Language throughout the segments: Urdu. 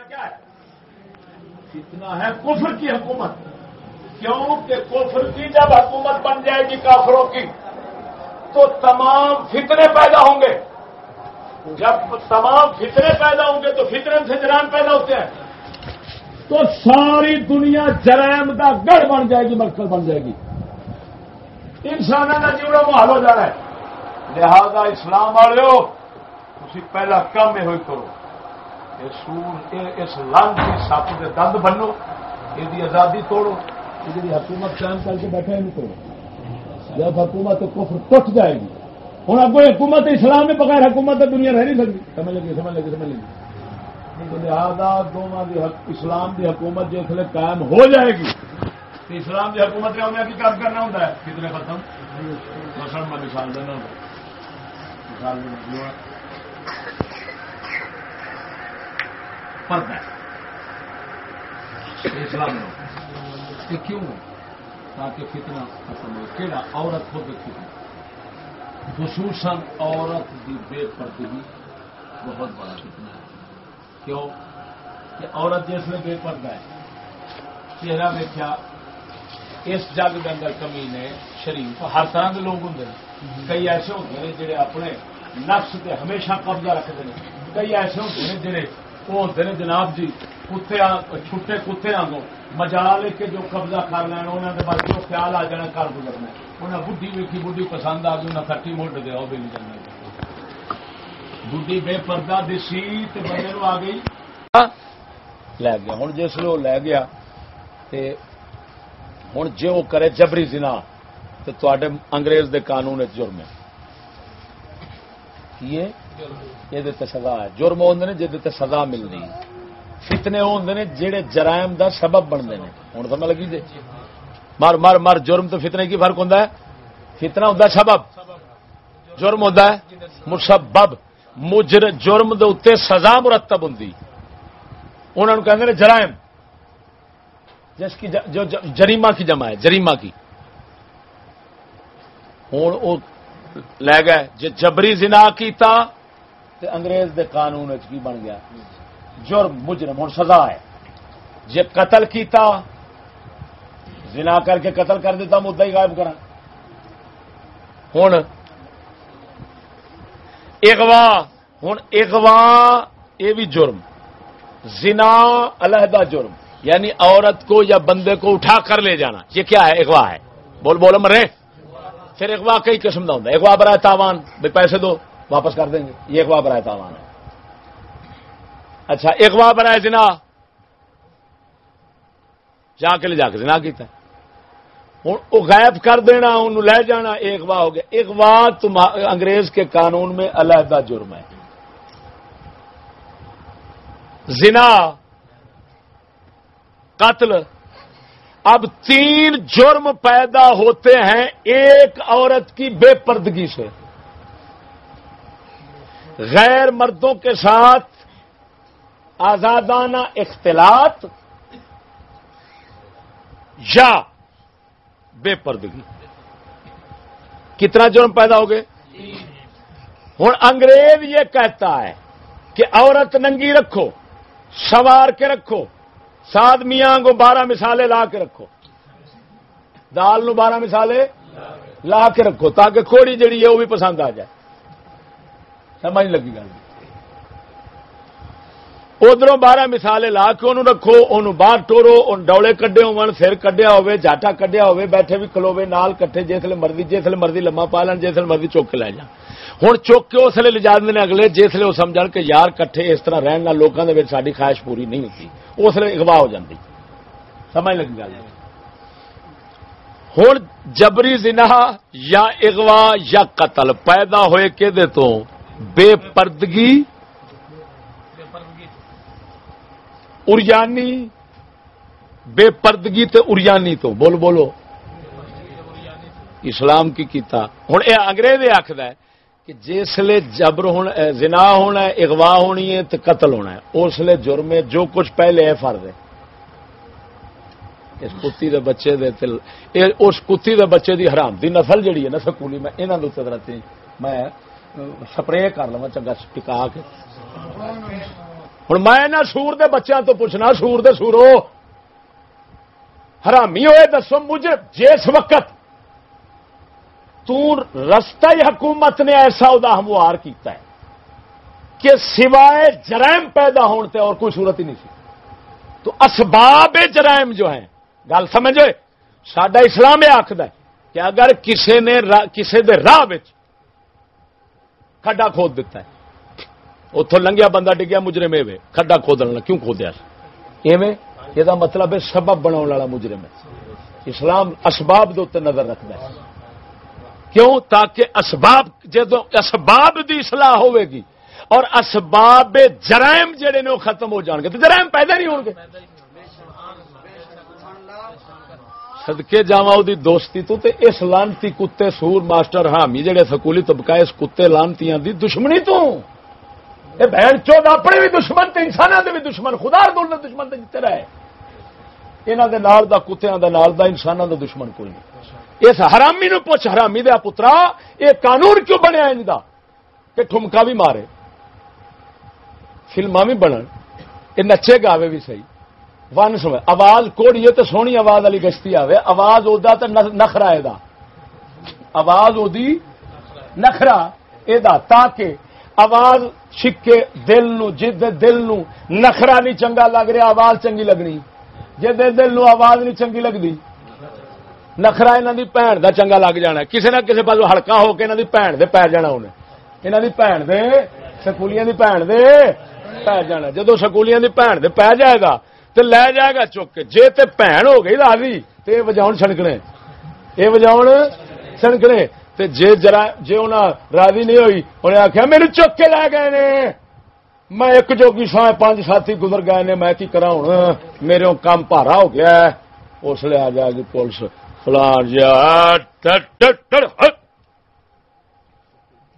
فتنہ کیا ہے؟ فتنہ ہے کفر کی حکومت۔ کیوں؟ کہ کفر کی جب حکومت بن جائے گی کافروں کی، تو تمام فتنے پیدا ہوں گے۔ جب تمام فتنے پیدا ہوں گے تو فتنے سے جرائم پیدا ہوتے ہیں۔ تو ساری دنیا جرائم کا گڑھ بن جائے گی، مرکز بن جائے گی۔ انسانوں کا جیونا محال ہو جانا ہے۔ لہذا اسلام والے ہو تھی پہلا کام یہ ہوئی کرو۔ سور اس لنگ کی سپ کے دند بنو یہ آزادی توڑو۔ یہ حکومت قائم کر کے بیٹھے نہیں توڑو جب حکومت کفر ٹوٹ جائے گی ہوں اب حکومت اسلام میں بغیر حکومت تو دنیا رہ نہیں سکتی۔ سمجھ لگی سمجھ لگی سمجھ لگی۔ لہٰذا دونوں اسلام کی حکومت جس قائم ہو جائے گی، تو اسلام کی حکومت کا انہیں کام کرنا ہوتا ہے۔ کتنے ختم؟ مسل میں مثال دینا۔ مثال پردہ اسلام یہ کیوں؟ تاکہ فتنہ ختم ہو۔ کہڑا عورت خود فتنہ۔ خصوصاً عورت کی بے پردگی۔ بہت بڑا فتنہ ہے۔ کیوں؟ کہ عورت جس میں بے پردہ ہے، چہرہ دیکھا، اس جگ کے اندر کمی نے شریف، ہر طرح کے لوگ ہوں کئی ایسے ہوتے ہیں جڑے اپنے نفس سے ہمیشہ قبضہ رکھتے ہیں۔ کئی ایسے ہوتے ہیں جڑے وہ ہوتے ہیں جناب جی کتے چھٹے کتے آگوں مجا لے کے جو قبضہ کر لینا انہوں نے بس جو خیال آ جانا کر گزرنا انہیں بڈی ویکھی بڈی پسند آ گئی انہیں کٹی موٹ دیا وہ بھی نہیں جانا بڈی بے پردہ دسی تو بندے آ گئی لے گیا ہوں جس لو لے گیا ہوں جی وہ کرے جبری زنا تو تے انگریز دے قانون جرم ہے یہ سزا ہے۔ جرم ہوں نے جہد سزا ملنی۔ فتنے وہ ہوں نے جہے جرائم دا سبب بنتے ہیں ہوں سمجھ لگی جی؟ مر مر مر جرم تو فتنے کی فرق ہوتا ہوں فتنا ہوں سبب۔ جرم ہوتا ہے مسبب۔ مجر، جرم دے اتنے سزا مرتب ہوں انہوں نے کہتے ہیں جرائم۔ جس کی جو جریما کی جمع ہے جریما کی۔ ہوں وہ لے گئے۔ جبری زنا کیتا تے انگریز دے قانون کی بن گیا؟ جرم، مجرم ہوں سزا ہے۔ جی قتل کیتا، زنا کر کے قتل کر دیتا مدعا ہی غائب کرا ہوں اغوا ہوں اغوا، یہ بھی جرم۔ زنا علیحدہ جرم۔ یعنی عورت کو یا بندے کو اٹھا کر لے جانا۔ یہ کیا ہے؟ اغوا ہے۔ بول بول، مرے۔ پھر اغوا کئی قسم کا ہوتا ہے۔ اغوا برائے تاوان بھائی پیسے دو۔ واپس کر دیں گے۔ یہ اغوا برائے تاوان ہے۔ اچھا اغوا برائے جنا جا کے لے جا کے جنا کیتا ہوں وہ غائب کر دینا انہوں لے جانا اغوا ہو گیا۔ اغوا تم انگریز کے قانون میں علیحدہ جرم ہے۔ زنا، قتل۔ اب تین جرم پیدا ہوتے ہیں ایک عورت کی بے پردگی سے۔ غیر مردوں کے ساتھ آزادانہ اختلاط یا بے پردگی۔ کتنا جرم پیدا ہو گئے؟ ہوں انگریز یہ کہتا ہے کہ عورت ننگی رکھو، سوار کے رکھو سات میاں کو بارہ مثالیں لا کے رکھو، دال نو بارہ مثالیں لا کے رکھو تاکہ کھوڑی جڑی ہے وہ بھی پسند آ جائے۔ سمجھ لگی گل۔ ادھر بارہ مثالیں لا کے انہوں رکھو، انہوں باہر ٹورو ان ڈولے کڈے ہو سر کڈیا ہوے جاٹا کڈیا ہوے بیٹھے بھی کلوے نال کٹھے جسے مرضی جسے مرضی لما پا لین جسے مرضی چوک لے جان۔ ہوں چوک کے اس لیے لجا دیں اگلے جسے وہ سمجھ کہ یار کٹھے اس طرح رہن لوگوں کے ساری خواہش پوری نہیں ہوتی۔ اس لیے اگوا ہو جاتی سمجھ لگی گل؟ ہوں جبری زنا یا اغوا یا قتل پیدا ہوئے کہ تو بے پردگی، اریانی، بے پردگی تے اریانی تو بول بولو۔ اسلام کی کیتا۔ ہوں یہ انگریز آخر ہے کہ جسے جبر ہونا زنا ہونا ہے، اغوا ہونی ہے تو قتل ہونا ہے۔ اس لیے جرم جو کچھ پہلے ہے فرد ہے۔ اس کتی دے بچے دے تل اس کتی دے بچے دی حرام۔ دی نسل جڑی ہے نا سکولی، میں یہاں میں سپرے کر لوا چنگا ٹکا کے۔ ہوں میں نہ سور دے بچوں تو پوچھنا، سور دے سورو۔ حرامی ہوئے دسو مجھے جس وقت رستہ ہی حکومت نے ایسا ادا ہموار کیتا ہے کہ سوائے جرائم پیدا ہونے اور کوئی صورت ہی نہیں سی۔ تو اسباب جرائم جو ہیں، گل سمجھو سڈا اسلام یہ آخد کہ اگر کسی نے کسی دے راہ کھڈا کھود دیتا ہے۔ اتوں لنگیا بندہ ڈگیا مجرم میں کھڈا کھودنا کیوں کھودیا ایویں یہ مطلب ہے سبب بنا والا مجرم ہے۔ اسلام اسباب دے نظر رکھتا ہے۔ کیوں؟ تاکہ اسباب جدو اسباب دی اصلاح ہوئے گی اور اسباب جرائم جڑے نے وہ ختم ہو جان گے تو جرائم پیدا نہیں ہو گے۔ سدکے جا دوستی تو تے اس لانتی کتے سور ماسٹر حامی جڑے سکولی طبقہ اس کتے لانتی دی دشمنی تو۔ یہ بہن چود اپنے بھی دشمن تے انسانوں دے بھی دشمن، خدا دول دشمن تے جتے رہے۔ یہاں دے نال دا، کتیاں دے نال دا انسانوں دا دشمن کوئی نہیں۔ اس حرامی نو پوچھ، حرامی دیا پترا، یہ قانون کیوں بنیا ان کا کہ ٹھمکا بھی مارے فلما بھی بنن، یہ نچے گاوے بھی صحیح۔ ون سمے آواز کوڑی تو سونی آواز والی گشتی آئے آواز ادا تو نخرا یہ آواز ادی نخرا یہ تاکہ آواز چھکے دل نو جد دل نو نخرا نہیں چنگا لگ رہا، آواز چنگی لگنی۔ جی دل نو آواز نہیں چنگی لگتی نخرا یہاں کی بھن کا چنگا لگ جانا۔ کسی نہ کسی پاس ہلکا ہو کے یہاں کی بھن دے پی جانا انہیں یہاں کی بھن دے، سکولیاں کی بھن دے پی جانا۔ جدو سکولیاں کی بھن دے پی جائے گا تو لے جائے گا چک کے۔ جی تے بھن ہو گئی راضی تو یہ وجاؤ چھڑکنے۔ یہ وجاؤ چھڑکنے۔ تے جے جرا جے انہیں راضی نہیں ہوئی انہیں آخیا میرے چک کے لے گئے نے۔ میں ایک جوگی سا پانچ ساتھی گزر گئے نے، میں کی کرا ہوں؟ میرے کام پارا ہو گیا اس لیے آ جائے گی پولیس۔ فلان جی، جا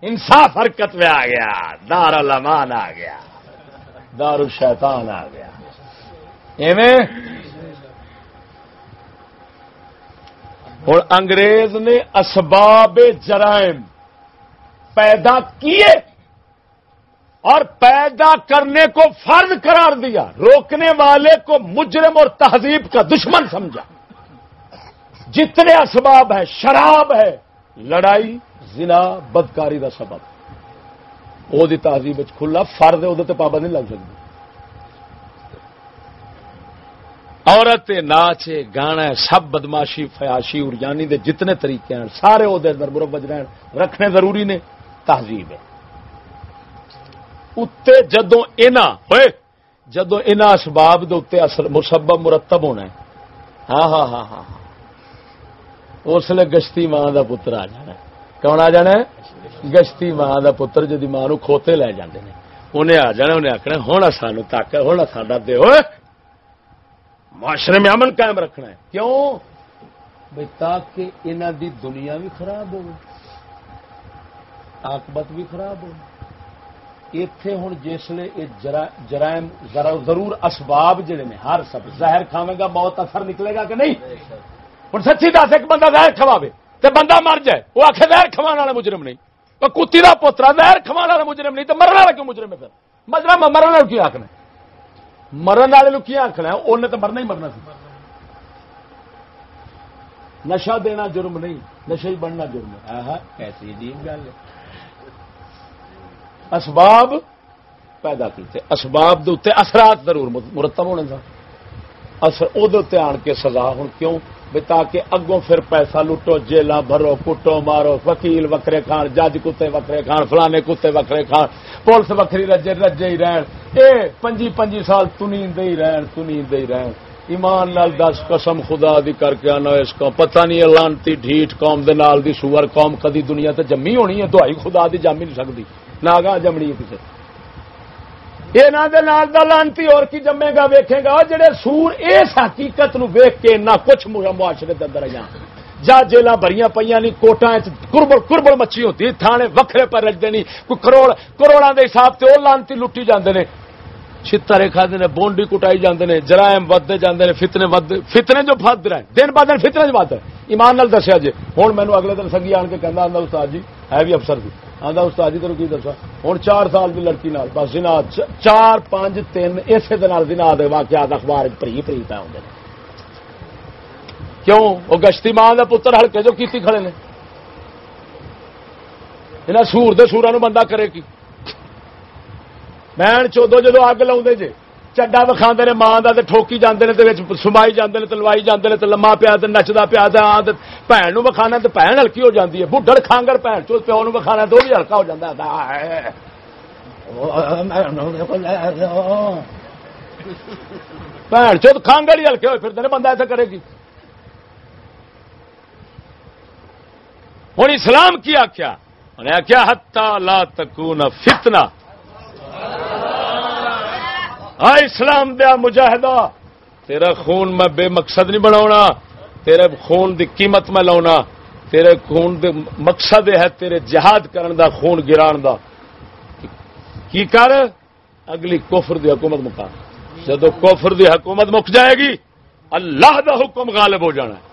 انصاف حرکت میں آ گیا، دار المان آ گیا، دار الشیطان آ گیا۔ اور انگریز نے اسباب جرائم پیدا کیے اور پیدا کرنے کو فرض قرار دیا، روکنے والے کو مجرم اور تہذیب کا دشمن سمجھا۔ جتنے اسباب ہے شراب ہے، لڑائی، زنا، بدکاری کا سبب۔ وہ تہذیب کھلا، فرد وہ پابند نہیں لگ سکتی۔ عورت ناچ گانا سب بدماشی، فیاشی، ارجانی دے جتنے طریقے ہیں، سارے وہ مربج رہن، رکھنے ضروری نے، تہذیب ہے۔ اتنے جدو ہوئے جدو ان اسباب دے مسبب مرتب ہونا ہے۔ ہاں ہاں ہاں ہاں ہاں۔ اس لیے گشتی ماں کا پتر آ جانا کون آ جانا گشتی ماں کا پتر جی ماں کھوتے لے جاندے نے۔ انہیں آ جانا، انہیں آخنا ہونا سانو تاکہ ہونا ساڈا دے معاشرے میں امن قائم رکھنا ہے۔ کیوں؟ بھائی تاکہ انہوں دی دنیا بھی خراب ہو آکبت بھی خراب ہو اتے ہوں جسے جرائم ضرور اسباب جڑے نے ہر سب زہر کھاوے گا بہت اثر نکلے گا کہ نہیں؟ ہوں سچی دس ایک بندہ زہر کھوا تو بندہ مر جائے وہ آخر زہر کھوا والا مجرم نہیں۔ وہ کتی کا پوترا زہر کھوا والا مجرم نہیں تو مرن والا کیوں مجرم ہے پھر؟ مجرم مرن والے کی آخنا مرن والے کی آخنا انہیں تو مرنا ہی مرنا سی۔ نشا دینا جرم نہیں نشے ہی بننا جرم ایسی عجیب گل ہے۔ اسباب پیدا کیتے اسباب دے اثرات ضرور مرتب ہونے سن۔ اثر آن کے سزا ہوں کیوں؟ تاکہ اگوں پھر پیسہ لٹو جیل بھرو، کٹو مارو، وکیل وکرے کھان، جج کتے وکرے کھان، فلانے کتے وکرے کھان، پولیس وکری رجے رجے ہی رہن۔ اے پنجی پنجی سال تنی دے رہن تنی دے رہن۔ ایمان نال دس، قسم خدا دی کر کے آنا اس کو پتہ نہیں لانتی ڈھیٹ قوم دے نال دی سور قوم کدی دنیا تے جمی ہونی ہے، دعائی خدا دی جم ہی نہیں سکتی۔ نہ جمنی ہے کسی یہ لانتی اور کی جمے گا ویکھے گا؟ جڑے سور اس حقیقت نو ویک کے نہ کچھ معاشرے کے اندر جان جا جیل بھری پہ نہیں کوٹا کربڑ کربڑ مچھی ہوتی، تھانے وکھرے پر رجتے نہیں کوئی کروڑ کروڑوں کے حساب سے وہ لانتی لٹی جاندے نے۔ چھتر کھاتے ہیں بونڈی کٹائی جاندے نے، جرائم ودتے جاندے نے، فتنے ود فتنے جو فد رہے دن بعد دن فتنے جو ود ایمان نال دسیا جی ہوں مینو اگلے دن سنگی آن کے کہنا استاد جی۔ ہے بھی افسر سی آدھا استاد جی تین کی دسا؟ ہوں چار سال کی لڑکی نال، بس جنا چار پانچ تین اسی دن دے واقعات اخبار پری پری پہ آتے ہیں کیوں؟ وہ گشتی ماں کا پتر ہلکے جو کیتی کھڑے نے۔ یہاں سور دے سورا نو بندہ کرے کی؟ بہن چودو جدو اگ لاؤ جے چڈا وکھا نے، ماں کا ٹھوکی جانے سمائی جانے لوائی جانے لما پیا نچتا پیا بھن وکھانا تو بھن ہلکی ہو جاتی ہے۔ بڈڑ خانگڑ بھن چو پیو وکھانا تو بھی ہلکا ہو جاتا بھن چو خانگڑ ہی ہلکے ہوئے پھر بندہ ایسا کرے گی۔ ہوں اسلام کی آخیا انہیں آخیا ہتا لا تکون فتنہ۔ ہاں اسلام دیا مجاہدہ، تیرا خون میں بے مقصد نہیں بنا تیرے خون دی قیمت میں لاؤنا تیرے خون دے مقصد ہے تیرے جہاد کرن دا، خون گران دا۔ کی کر؟ اگلی کفر دی حکومت مکا جدو کفر دی حکومت مک جائے گی، اللہ دا حکم غالب ہو جانا ہے۔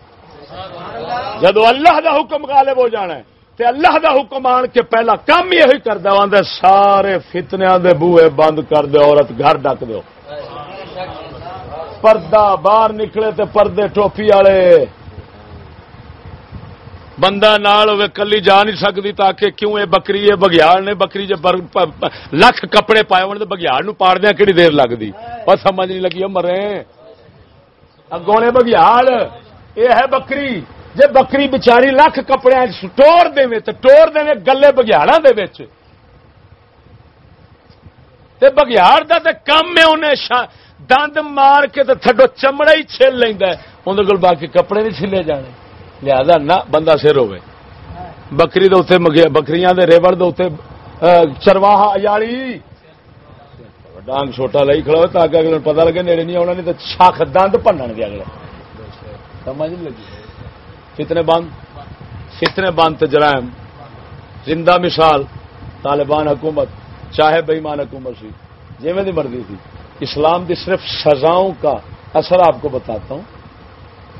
جدو اللہ دا حکم غالب ہو جانا ہے تے اللہ دا حکم آن کے پہلا کام یہ کرتا آدھے سارے فتنیا دے بوئے بند کر دے، عورت گھر ڈک دو پردہ باہر نکلے تے پردے ٹوپی والے۔ بندہ نال ہوئے کلی جا نہیں سکتی تاکہ کیوں یہ بکری ہے بگیاڑ نے بکری جب لکھ کپڑے پائے ہونے تو بگیاڑ پاڑ دیا کہڑی دیر لگتی پر سمجھ نہیں لگی مرے اگوں نے بگیاڑ، یہ ہے بکری۔ جی بکری بچاری لکھ کپڑے ٹور دے تو ٹور دے گلے بگیاڑا بگیاڑ کا تو کم ہے انہیں دند مار کے تو تھڈو چمڑا ہی چھل لینا اندر کول باقی کپڑے نہیں چھلے جانے۔ لہذا نہ بندہ سر ہوے بکری دے بکری ریوڑ دے چرواہا اجاڑی ڈانگ چھوٹا لائی کھڑا ہو تاکہ اگلے پتا لگے، نیڑے نہیں آنا نہیں تو شاخ دند بننے دیا اگلے۔ سمجھ لگی۔ کتنے بند کتنے بند جرائم۔ زندہ مثال، طالبان حکومت، چاہے بےمان حکومت سی جی میں مرضی تھی اسلام دی صرف سزاؤں کا اثر آپ کو بتاتا ہوں۔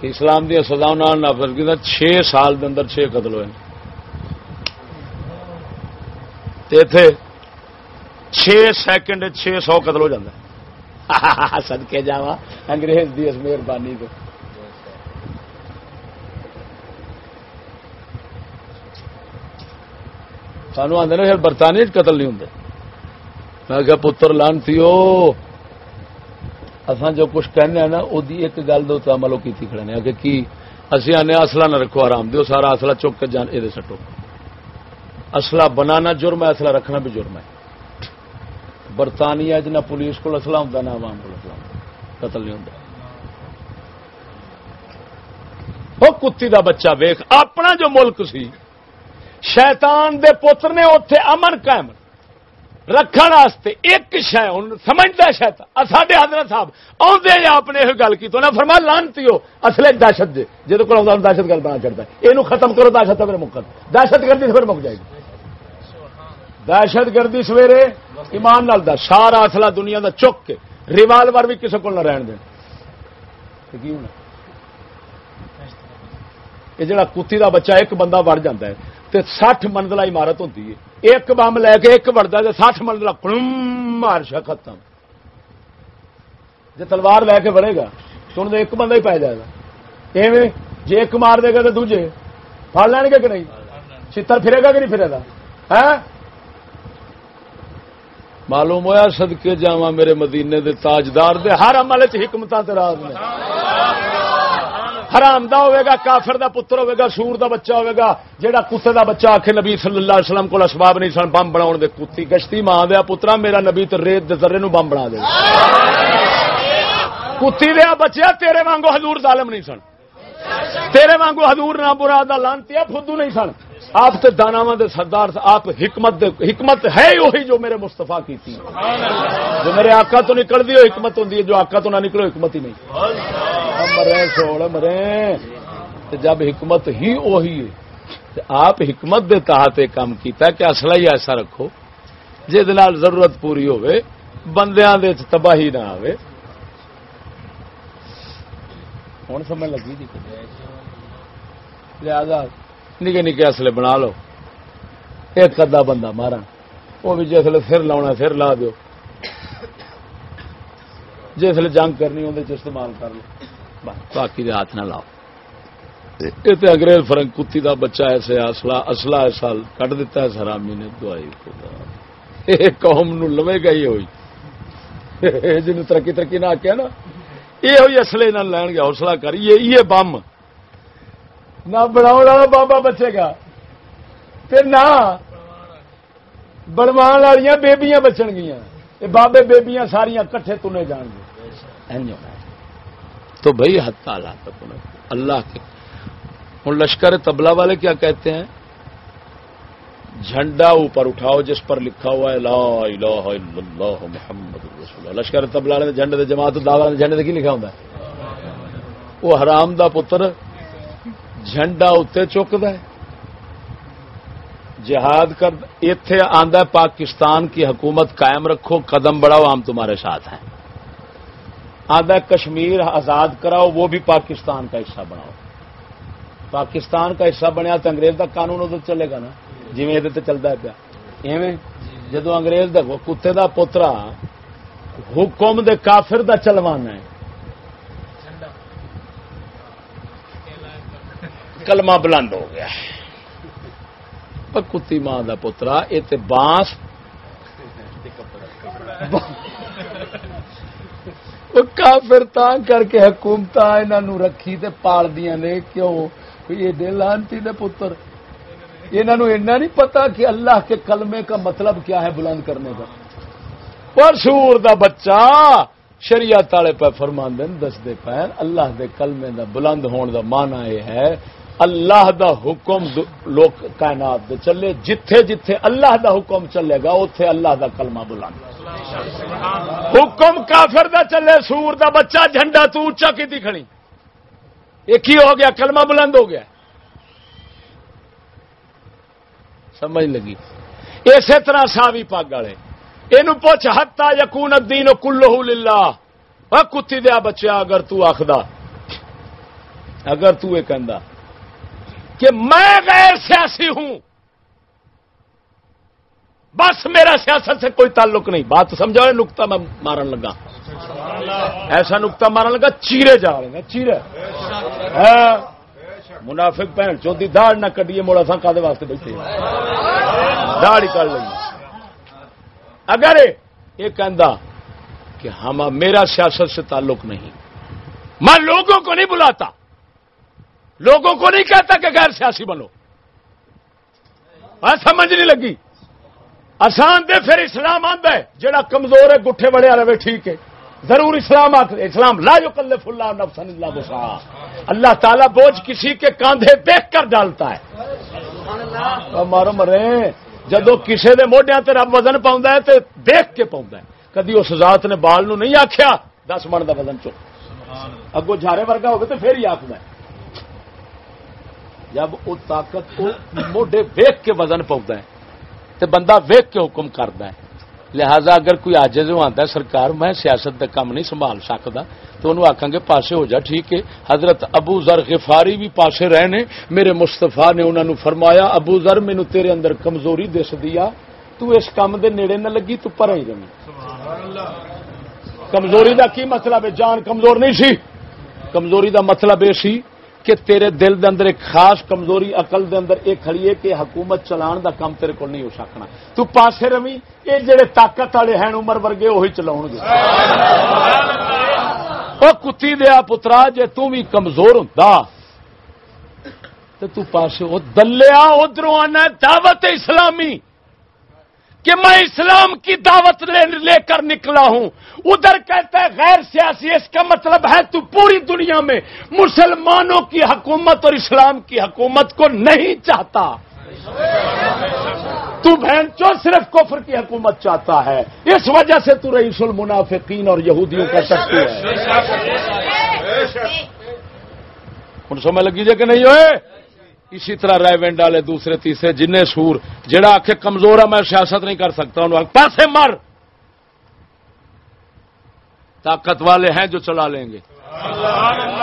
کہ اسلام دیا سزاؤں نافذ کی چھ سال دے اندر چھ قتل ہوئے۔ تھے چھ سیکنڈ چھ سو قتل ہو جاتا سدکے جا انگریز دی اس مہربانی تو سانو آدھے نا برطانیہ قتل نہیں ہوں میں کیا پتر لانتی اسان جو کچھ کہنے نا وہ ایک گل دو عمل کی کھڑے کہ کی؟ اسی آنے اصلہ نہ رکھو آرام دیو، سارا اصلہ چک کے جان یہ سٹو۔ اصلہ بنانا جرم ہے، اصلہ رکھنا بھی جرم ہے۔ برطانیہ نہ پولیس کو اصلہ ہوں نہ عوام کو اصلہ قتل نہیں ہوں وہ کتی دا بچہ ویخ اپنا جو ملک سی شیطان دے پتر نے اتے امن قائم رکھن رکھنے ایک شہ سمجھتا شیطان۔ ساڈے حضرت صاحب آدھے یا اپنے یہ گل کی تو نہ فرما لانتی ہو۔ اصل دہشت دے جہد کو دہشت گرد بنا چڑھتا ہے۔ یہ ختم کرو، دہشت میرے مقد دہشت گردی پھر مک جائے گی۔ دہشت گردی سویرے ایمان نال دا سارا اصلا دنیا دا چک کے۔ ریوالور بھی کسی کو نہ رہن دیں یہ جڑا کتی دا بچہ، ایک بندہ بڑھ جاتا ہے۔ تے سٹھ منزلہ عمارت ہوتی ہے۔ ایک بم لے کے ایک بڑھتا ہے سٹھ منزلہ مارشا ختم۔ جی تلوار لے کے بڑھے گا، تو انہیں ایک بندہ ہی پی جائے گا۔ ایویں جی ایک مار دے گا تو دوجے پڑ لین گے کہ نہیں؟ چتر پھرے گا کہ نہیں پھرے گا؟ ہے معلوم ہوا سدکے جا میرے مدینے دے تاجدار دے ہر عمل چ چکمت راز نے۔ حرام دا ہوئے گا، کافر دا پتر ہوئے گا، سور دا بچہ ہوئے گا۔ جیڑا کتے دا بچہ آکھے نبی صلی اللہ علیہ وسلم کو اسباب نہیں سن، بم بناون دے کتی گشتی ماں دیا پترا میرا نبی تے ریت دے ذرے نو بم بنا دے۔ کتی دیا بچیا تیرے وانگو حضور ظالم نہیں سن۔ تیرے وانگو حضور نہ برا دا لانتیا فدو نہیں سن۔ آپ تے داناواں دے سردار آپ حکمت دے حکمت ہے وہی جو میرے مستفا کی تھی۔ جو میرے آقا تو نکل دی، حکمت ہوندی ہے۔ جو آقا تو نہ نکلو، حکمت ہی نہیں۔ ہاں، مرے سوڑ مرے۔ جب حکمت ہی وہی ہے آپ حکمت دے تحت کام کیتا کہ اصلہ ہی ایسا رکھو جہد ضرورت پوری ہوئے بندیاں دے تباہی نہ آئے ہوں سمجھ لگی جی۔ لہذا نکے نکے اصلے بنا لو۔ ایک ادا بندہ مارا۔ وہ بھی جسے سر لا سر لا دو جسے جنگ کرنی اندر استعمال کر لو۔ باقی ہاتھ نہ لاؤ۔ یہ تو انگریز فرنگ کتی دا بچہ ایسے اصلا اصلا ایسا کٹ دیتا ہے سرامی نے دعائی خدا۔ قوم نو لوے گا ہی ہوئی جن ترقی ترقی نہ آکیا نا یہ ہوئی اصلے نہ لین گیا حوصلہ کر۔ یہ یہ بم۔ نہ بناؤ والا بابا بچے گا۔ تے نہ بنوان والی بیبیاں بچن گیا بابے بیبیاں ساریاں کٹھے تنے جان گے۔ تو بھائی حت حالات اللہ کے ہوں لشکر تبلا والے کیا کہتے ہیں؟ جھنڈا اوپر اٹھاؤ جس پر لکھا ہوا ہے، لا الہ الا اللہ محمد رسول اللہ۔ لشکر تبلا والے جھنڈے جماعت دعوی جھنڈے کی لکھا ہوں وہ حرام دا پتر جھنڈا اتنے چکد ہے۔ جہاد کر اتے آندا پاکستان کی حکومت قائم رکھو، قدم بڑھاؤ، ہم تمہارے ساتھ ہیں۔ آدھا کشمیر آزاد کراؤ، وہ بھی پاکستان کا حصہ بناؤ۔ پاکستان کا حصہ بنیا تو انگریز کا قانون ادھر چلے گا نا۔ جی یہ چلتا ہے پیا۔ ایویں، جدو انگریز دا کتے دا پوترا حکم دے کافر دا چلوانا ہے۔ کلمہ بلند ہو گیا کتی ماں کا پوترا یہ بانس۔ کافر تان کر کے حکومت انہوں رکھی تے پال دیا نے، کیوں؟ ایڈے لانتی دے پتر۔ انہوں نہیں پتا کہ اللہ کے کلمے کا مطلب کیا ہے بلند کرنے کا۔ پر سور دا بچہ شریعت والے پہ فرمان دین دستے پہ اللہ دے کلمے دا بلند ہون دا مانا یہ ہے اللہ دا حکم لوگ کائنات دے چلے، جتھے جتھے اللہ دا حکم چلے گا اتے اللہ دا کلمہ بلند۔ حکم کافر دا چلے، سور دا بچہ، جھنڈا تو اچا کی دکھنی۔ ایک ہی ہو گیا؟ کلمہ بلند ہو گیا۔ سمجھ لگی؟ اسی طرح ساوی پگ والے۔ یہ پوچھ ہتا یقون الدین کلو للہ۔ کتی دیا بچیا اگر تو آخدا۔ اگر تو یہ کہندا۔ کہ میں غیر سیاسی ہوں۔ بس میرا سیاست سے کوئی تعلق نہیں۔ بات سمجھا نکتا میں مارن لگا۔ ایسا نکتا مارن لگا، چیرے جا رہے ہیں، چیرے۔ ہاں۔ منافق بہن چوتھی داڑ نہ کٹیے موڑا سا کا واسطے بیٹھے۔ داڑ ہی کر لیں اگر یہ کہہ کہ ہم میرا سیاست سے تعلق نہیں۔ میں لوگوں کو نہیں بلاتا۔ لوگوں کو نہیں کہتا کہ غیر سیاسی بنو۔ سمجھ نہیں لگی۔ آسان دے پھر اسلام آتا ہے۔ جڑا کمزور ہے گٹھے بڑے رہے ٹھیک ہے۔ ضرور اسلام اسلام لا جو کل فلا نفسن اللہ بسا اللہ تعالیٰ بوجھ کسی کے کاندھے دیکھ کر ڈالتا ہے۔ مارو مرے۔ جدو کسی دے موڈیا رب وزن پاؤں ہے تو دیکھ کے پاؤں ہے۔ کدی اس ذات نے بال نو نہیں آخیا دس من کا وزن چو۔ اگو جھارے ورگا ہوگا تو پھر ہی آخر جب وہ طاقت موڈے ویک کے وزن پاؤں تو بندہ ویک کے حکم کرتا ہے۔ لہذا اگر کوئی آج جو آتا ہے، سرکار، میں سیاست کا کام نہیں سنبھال سکتا تو انہوں آخان گے پاسے ہو جا، ٹھیک ہے۔ حضرت ابو ذر غفاری بھی پاسے رہنے۔ میرے مستفا نے انہوں نے فرمایا، ابو ذر مینو تیرے اندر کمزوری دس دیا تو اس کام دے نیڑے نہ لگی، تو پر ہی رہی کمزوری دا کی مطلب ہے؟ جان کمزور نہیں سی۔ کمزوری دا مطلب یہ سی کہ تیرے دل دے اندر ایک خاص کمزوری اقل دے اندر ایک کھڑی ہے کہ حکومت چلان دا کام تیرے کو نہیں ہو سکنا۔ تو پاسے روی یہ جڑے طاقت والے ہیں عمر ورگے وہی چلاؤ گے۔ وہ کتی دیا پترا جے تم بھی کمزور ہوں تو پاسے وہ دلیا ادھر آنا دعوت اسلامی۔ کہ میں اسلام کی دعوت لے کر نکلا ہوں۔ ادھر کہتا ہے غیر سیاسی اس کا مطلب ہے تو پوری دنیا میں مسلمانوں کی حکومت اور اسلام کی حکومت کو نہیں چاہتا۔ تو بہن چو صرف کفر کی حکومت چاہتا ہے۔ اس وجہ سے تو رئیس المنافقین اور یہودیوں کا سکتی ہے۔ ہوں سمجھ لگی جائے کہ نہیں ہوئے؟ اسی طرح رائے وینڈ والے دوسرے تیسرے جن سور جڑا آخ کمزور ہے میں سیاست نہیں کر سکتا، انہوں پاسے مر۔ طاقت والے ہیں جو چلا لیں گے۔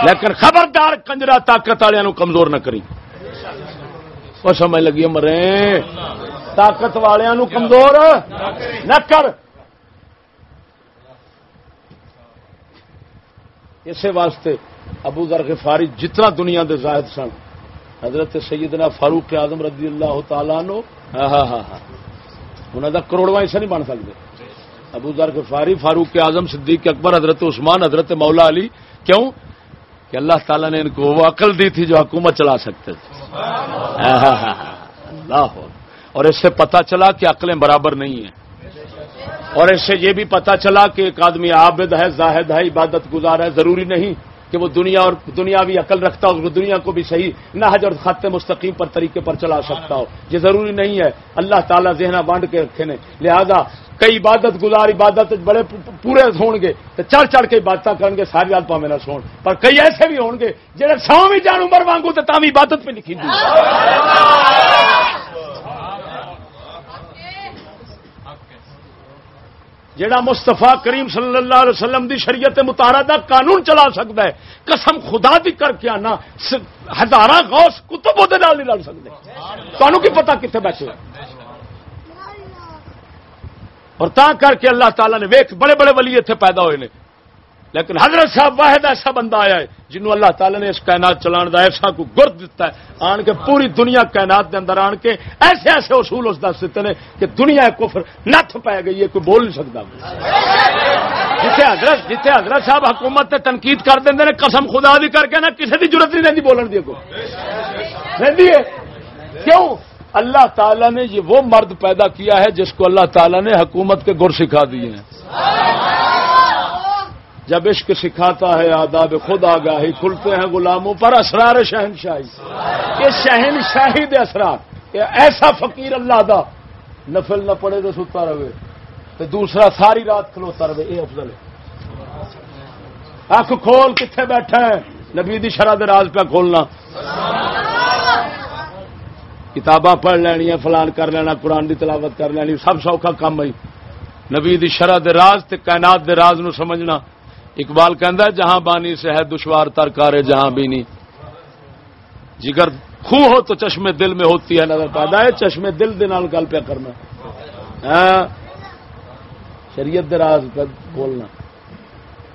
لیکن خبردار کنجرا طاقت والوں کمزور نہ کری وہ سمجھ لگی مرے۔ طاقت والوں کمزور نہ کر۔ اسی واسطے ابو ذر غفاری جتنا دنیا دے زاہد سن حضرت سیدنا فاروق اعظم رضی اللہ تعالیٰ نو ہاں ہاں ہاں ہاں انہوں کا کروڑواں حصہ نہیں بن سکتے۔ ابو ذر غفاری، فاروق اعظم، صدیق اکبر، حضرت عثمان، حضرت مولا علی۔ کیوں؟ کہ اللہ تعالیٰ نے ان کو وہ عقل دی تھی جو حکومت چلا سکتے تھے۔ اللہ اور اس سے پتا چلا کہ عقلیں برابر نہیں ہیں۔ اور اس سے یہ بھی پتا چلا کہ ایک آدمی عابد ہے، زاہد ہے، عبادت گزار ہے، ضروری نہیں۔ کہ وہ دنیا اور دنیاوی عقل رکھتا ہو دنیا کو بھی صحیح نہج اور خط مستقیم پر طریقے پر چلا سکتا ہو۔ یہ ضروری نہیں ہے۔ اللہ تعالیٰ ذہنہ بانٹ کے رکھے نے۔ لہذا کئی عبادت گزار عبادت بڑے پورے ہون گے تو چڑھ چڑھ کے عبادت کریں گے، ساری رات پہ میرا سون۔ پر کئی ایسے بھی ہون گے جہاں سو بھی جان عمر وانگو تو تم عبادت پہ لکھی دی۔ جڑا مستفا کریم صلی اللہ علیہ وسلم دی شریعت متارا دا قانون چلا سکتا ہے، قسم خدا دی کر کے آنا ہزار غوث کتب وہ نہیں لڑ سکتے۔ تمہوں کی پتا کتنے بیٹھے اور تا کر کے اللہ تعالیٰ نے ویک بڑے بڑے ولی اتنے پیدا ہوئے ہیں لیکن حضرت صاحب واحد ایسا بندہ آیا ہے جنہوں اللہ تعالیٰ نے اس کائنات چلان کا ایسا کو گرد دیتا ہے۔ آن کے پوری دنیا کائنات دے اندر آن کے ایسے ایسے اصول اس دس دیتے ہیں کہ دنیا کفر نت پی گئی ہے، کوئی بول نہیں سکتا۔ جتنے حضرت جتنے حضرت صاحب حکومت تے تنقید کر دیں نے، قسم خدا دی کر کے نا، کسی کی ضرورت نہیں رہتی بولن دی رہتی ہے۔ کیوں؟ اللہ تعالیٰ نے یہ وہ مرد پیدا کیا ہے جس کو اللہ تعالیٰ نے حکومت کے گر سکھا دیے ہیں۔ جب عشق سکھاتا ہے آداب خود آگاہی کھلتے ہیں غلاموں پر اسرار شہنشاہی۔ یہ شہنشاہی دے یہ ایسا فقیر اللہ دا۔ نفل نہ پڑے تو ستا رہے۔ تو دوسرا ساری رات کھلوتا رہے یہ افضل ہے۔ اکھ کھول کتنے بیٹھا ہے نبی دی شرح راز پہ کھولنا۔ کتاباں پڑھ لینیا فلان کر لینا قرآن دی تلاوت کر لینی سب سوکھا کام ہے۔ نبی دی شرح راز تے کائنات دے راز نو سمجھنا۔ اقبال کہہ جہاں بانی سے ہے دشوار، ترکارے، جہاں بھی نہیں جگر خو ہو تو چشمے دل میں ہوتی ہے، نظر پیدا ہے، چشمے دل دال گل پہ کرنا۔ ہاں۔ شریعت دراز بولنا۔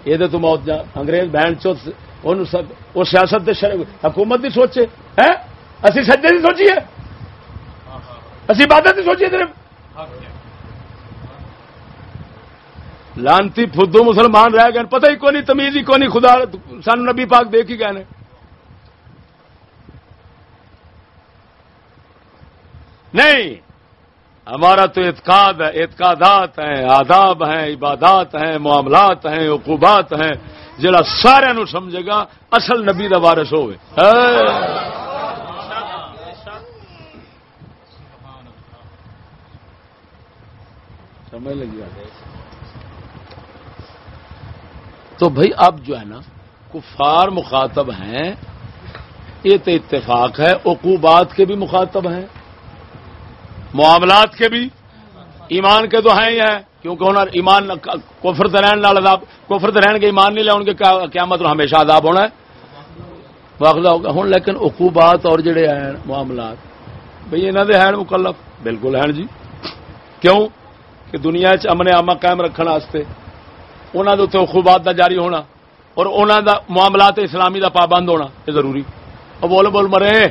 یہ تو موت جا، انگریز بہن چو وہ سیاست حکومت بھی سوچے۔ ہاں؟ اسی سجے کی سوچیے اسی عبادت کی سوچیے صرف؟ لانتی فدو مسلمان رہ گئے پتہ ہی کونی تمیز ہی کونی خدا سن نبی پاک دیکھ ہی گئے نہیں، ہمارا تو اعتقاد ہے، اعتقادات ہیں، آداب ہیں، عبادات ہیں، معاملات ہیں، عقوبات ہیں۔ جڑا سارے نو سمجھے گا، اصل نبی کا وارس ہوئے۔ ہاں۔ سمجھ لگی۔ تو بھائی اب جو ہے نا، کفار مخاطب ہیں، یہ تو اتفاق ہے، عقوبات کے بھی مخاطب ہیں، معاملات کے بھی، ایمان کے تو ہیں ہی ہیں، کیونکہ انہوں ایمان کفر درین عذاب کفر درین کے ایمان نہیں لے، ان کے کیا مطلب ہمیشہ عذاب ہونا ہے۔ واقع ہوگا ہوں لیکن عقوبات اور جڑے ہیں معاملات بھئی انہوں دے ہیں مکلف۔ بالکل ہیں جی۔ کیوں؟ کہ دنیا چمن آما قائم رکھنے انہوں کے اتنے خوبات کا جاری ہونا اور انہوں دا معاملات اسلامی دا پابند ہونا یہ ضروری۔ اور بول بول مرے۔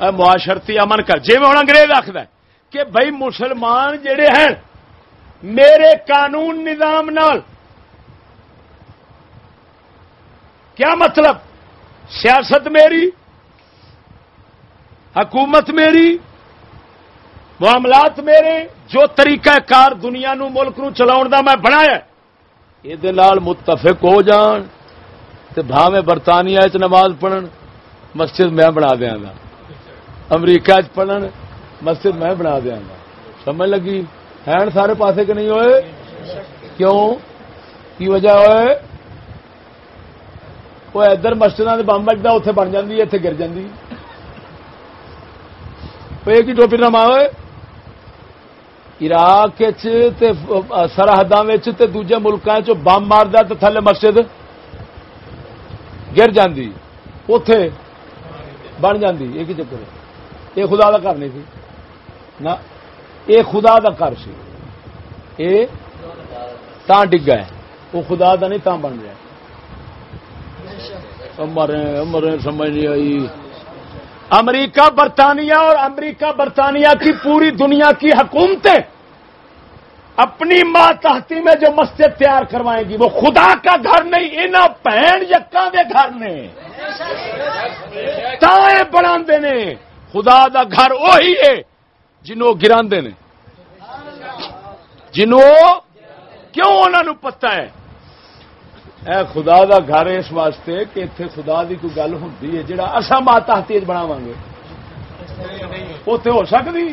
معاشرتی امن کر۔ جی میں ہوں انگریز آخر کہ بھائی مسلمان جڑے ہیں، میرے قانون نظام نال۔ کیا مطلب؟ سیاست میری؟ حکومت میری؟ معاملات میرے؟ جو طریقہ کار دنیا نو ملک نو چلاؤ دا میں بنایا یہ متفق ہو جان تے بھاویں برطانیہ چ نماز پڑھن، مسجد میں بنا دیا گا۔ امریکہ چ پڑھن، مسجد میں بنا دیا گا۔ سمجھ لگی؟ ہے سارے پاسے کہ نہیں ہوئے؟ کیوں؟ کی وجہ ہوئے؟ وہ ادھر مسجد سے بمب بجتا اتنے بن جاتی اتنے گر جاتی ایک ہی ٹوپی نما ہوئے عراق سرحدوں دوجے ملکوں چ بم مارد تو تھلے مسجد گر جاندی اتے بن جاندی یہ چکر یہ خدا کا گھر نہیں سی۔ نہ یہ خدا دا کر سی۔ یہ ڈگا ہے۔ وہ خدا دا نہیں تا بن رہا مرے مرے سمجھ نہیں آئی۔ امریکہ برطانیہ اور امریکہ برطانیہ کی پوری دنیا کی حکومتیں اپنی ماں تحتی میں جو مسجد تیار کروائیں گی، وہ خدا کا گھر نہیں ان بہن یکا دے گھر نے۔ تائیں بنا نے۔ خدا دا گھر وہی ہے جنوں گرا نے۔ جنوں کیوں انہوں پتا ہے؟ اے خدا دا گھر اس واسطے کہ اتنے خدا دی کوئی گل ہوں جا اصا ماتا تیز بناو گے۔ اتے ہو سکتی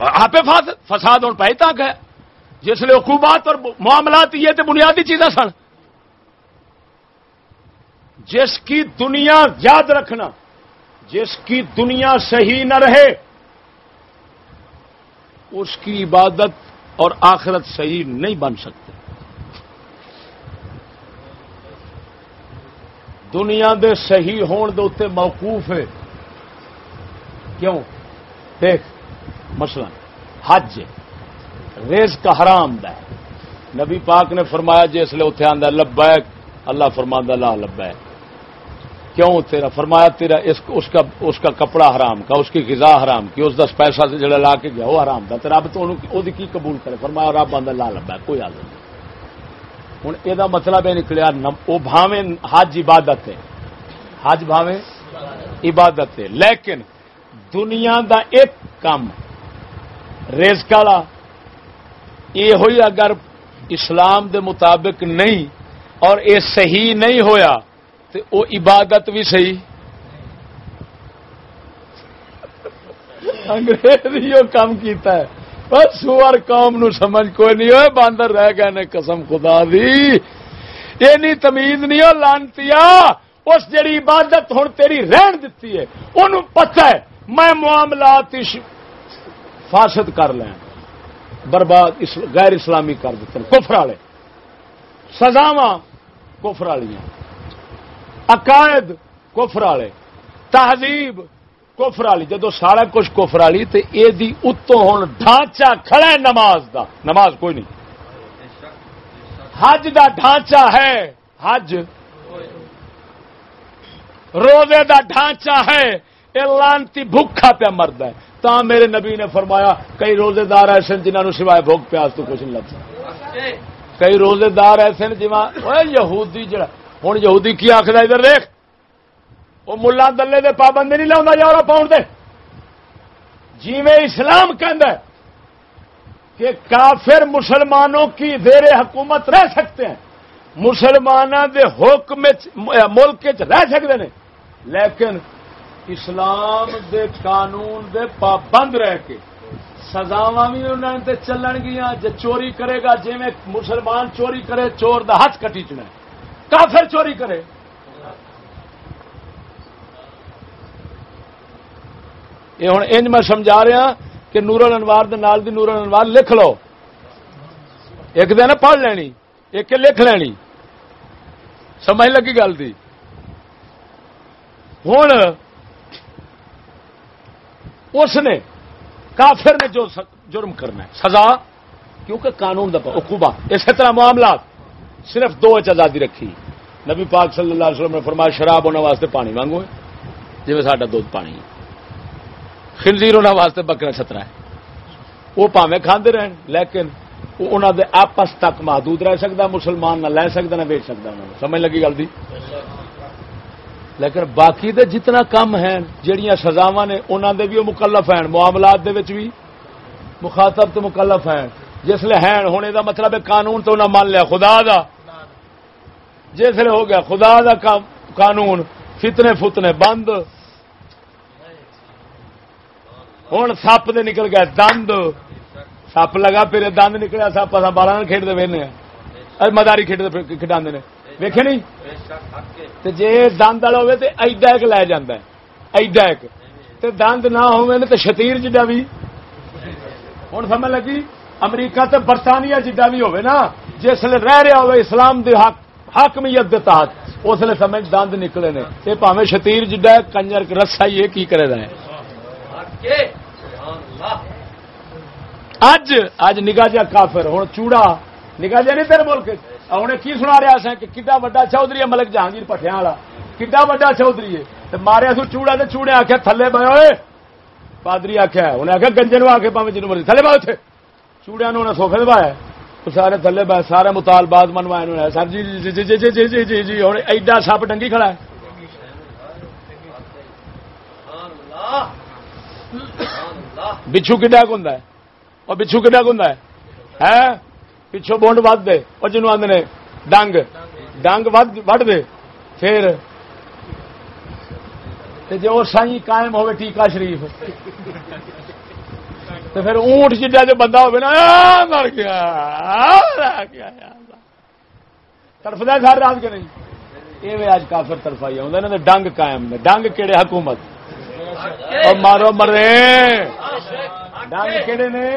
آپ فساد ہوں پہ تک ہے جس لیے حکومات اور معاملات یہ تو بنیادی چیزیں سن۔ جس کی دنیا یاد رکھنا، جس کی دنیا صحیح نہ رہے، اس کی عبادت اور آخرت صحیح نہیں بن سکتے۔ دنیا دے صحیح ہون دے اتنے موقوف ہے۔ کیوں؟ دیکھ، مثلا حج ریز کا حرام ہے۔ نبی پاک نے فرمایا، جس لیے اتنے آدھا لبیک، اللہ فرما لا لبیک۔ کیوں تیرا فرمایا تیرا اس اس کا اس کا کپڑا حرام کا، اس کی غذا حرام کی، اس دس پیسہ سے جڑا لا کے گیا، وہ حرام تھا رب تو کی قبول کرے؟ فرمایا رب آدھا لا لبا، کوئی حل نہیں۔ ہوں یہ مطلب یہ نکلیا وہ بھاوے حج عبادت ہے۔ حج بھاوے عبادت ہے۔ لیکن دنیا دا ایک کام ریزک والا، یہ ہوئی اگر اسلام دے مطابق نہیں اور یہ صحیح نہیں ہویا تو عبادت بھی صحیح؟ انگریز کام کیتا ہے۔ بس سوار قوم نو سمجھ کوئی نہیں ہوئے باندر رہ گئے نے قسم خدا دی۔ یہ نہیں تمیز نہیں ہو لانتی اس جڑی عبادت ہوں تیری رہن دیتی ہے انہوں پتہ ہے، میں معاملات فاسد کر لیں۔ برباد غیر اسلامی کر دیتے کفر والے۔ سزاوا کفر والیاں۔ عقائد کفر والے تہذیب کفر والی۔ جدو سارا کچھ کفر والی تو یہ اتوں ہوں ڈھانچہ کھڑا ہے نماز دا۔ نماز کوئی نہیں۔ حج دا ڈھانچہ ہے۔ حج۔ روزے دا ڈھانچہ ہے۔ یہ لانتی بھوکھا پیا مرد ہے۔ تا میرے نبی نے فرمایا کئی روزے دار ایسے جنہوں سوائے بھوک پیاس تو کچھ نہیں لگ سکتا۔ کئی روزے دار ایسے جی یہودی جڑا ہوں یہودی کی آخر ادھر دیکھ۔ وہ ملا دلے دے پابندی نہیں لاؤں یورپ پاؤن دے۔ جی میں اسلام کہ کافر مسلمانوں کی زیر حکومت رہ سکتے ہیں۔ مسلمانوں دے حکم ملک رہ سکتے ہیں لیکن اسلام دے قانون دے پابند رہ کے سزاوا بھی انہوں نے چلن گیا جی چوری کرے گا جی میں مسلمان چوری کرے، چور دا ہاتھ کٹی چنا کافر چوری کرے۔ یہ ہوں انج میں سمجھا رہا کہ نورل انوار نال دی نورل انوار لکھ لو۔ ایک دن پڑھ لینی، ایک لکھ لینی۔ سمجھ لگی گل دی۔ ہوں اس نے کافر نے جو جرم کرنا ہے، سزا، کیونکہ قانون دبا اقوبا اسی طرح معاملات۔ صرف دو آزادی رکھی۔ نبی پاک صلی اللہ علیہ وسلم نے فرمایا، شراب ہونے واسطے پانی مانگو جی ساڈا دھد پانی خنزیر ہونے واسطے بکرا چھترا ہے وہ پاوے کھانے رہن، لیکن انہوں دے آپس تک محدود رہ سکتا مسلمان نہ لے سکتا نہ بیچ سکتا انہوں سمجھ لگی گل دی؟ لیکن باقی دے جتنا کم ہیں جہیا سزاوا نے انہوں دے بھی وہ مکلف ہیں، معاملات دے بھی مخاطب تو مکلف ہیں۔ جسے ہیں ہونے دا مطلب ہے قانون تو انہیں مان لیا، خدا دا۔ جسے ہو گیا، خدا دا قانون، فتنے فتنے بند۔ ہوں سپ دے نکل گیا دند۔ سپ لگا پھر دند نکلیا، سپ اصل بالا کھیڈتے بہنے مداری کھیڈتے کھڈا نے۔ ویکے نہیں؟ جی دند والا ہوے تو ایڈا ایک لے جا ایڈا ایک۔ دند نہ ہو شتیر جا بھی ہوں سمجھ لگی؟ امریکہ تے برطانیہ جڈا بھی ہوئے نا جسے رہ رہا ہوئے اسلام دے حق، حاکمیت دے تحت، اس لیے سمجھ دند نکلے نے۔ یہ پاوے شتیر جڈا ہے، کنجر رسا ہی کی کرے رہے ہیں۔ اج اج نگاہ جا کافر ہوں چوڑا۔ نگاہ جا نہیں تیرے ملک انہیں کی سنا رہا سا کہ کڈا وا چودھری ہے ملک جہانگیر پٹیا والا۔ کڈا وا چودھری ہے۔ ماریا سو چوڑا تو چوڑے آخیا تھلے بے پادری آخیا انہیں آخیا گنجے آ کے پاوے جنوب تھلے بہ اتنے چوڑیا انہیں سوفے دبایا سارے تھلے بہ سارے مطالبات منوائے انہوں نے۔ سر جی جی جی جی جی جی جی جی جی ہوں ایڈا سپ ڈنگی کھڑا ہے۔ بچھو کڈا ہوں اور بچھو کڈا ہوں پچھو بونڈ ود دے۔ اور جنوب آدھے ڈنگ۔ ڈنگ وڈ دے۔ پھر جی وہ سائی قائم ہوئے ٹیکا شریف۔ تو پھر اونٹ جڈا جو بندہ ہوگا نا مر گیا ترفد سر رات کے نہیں یہ اج کافر طرف آئی آدھے ڈنگ قائم نے ڈنگ کہڑے حکومت اور مارو مرے ڈنگ کہڑے نے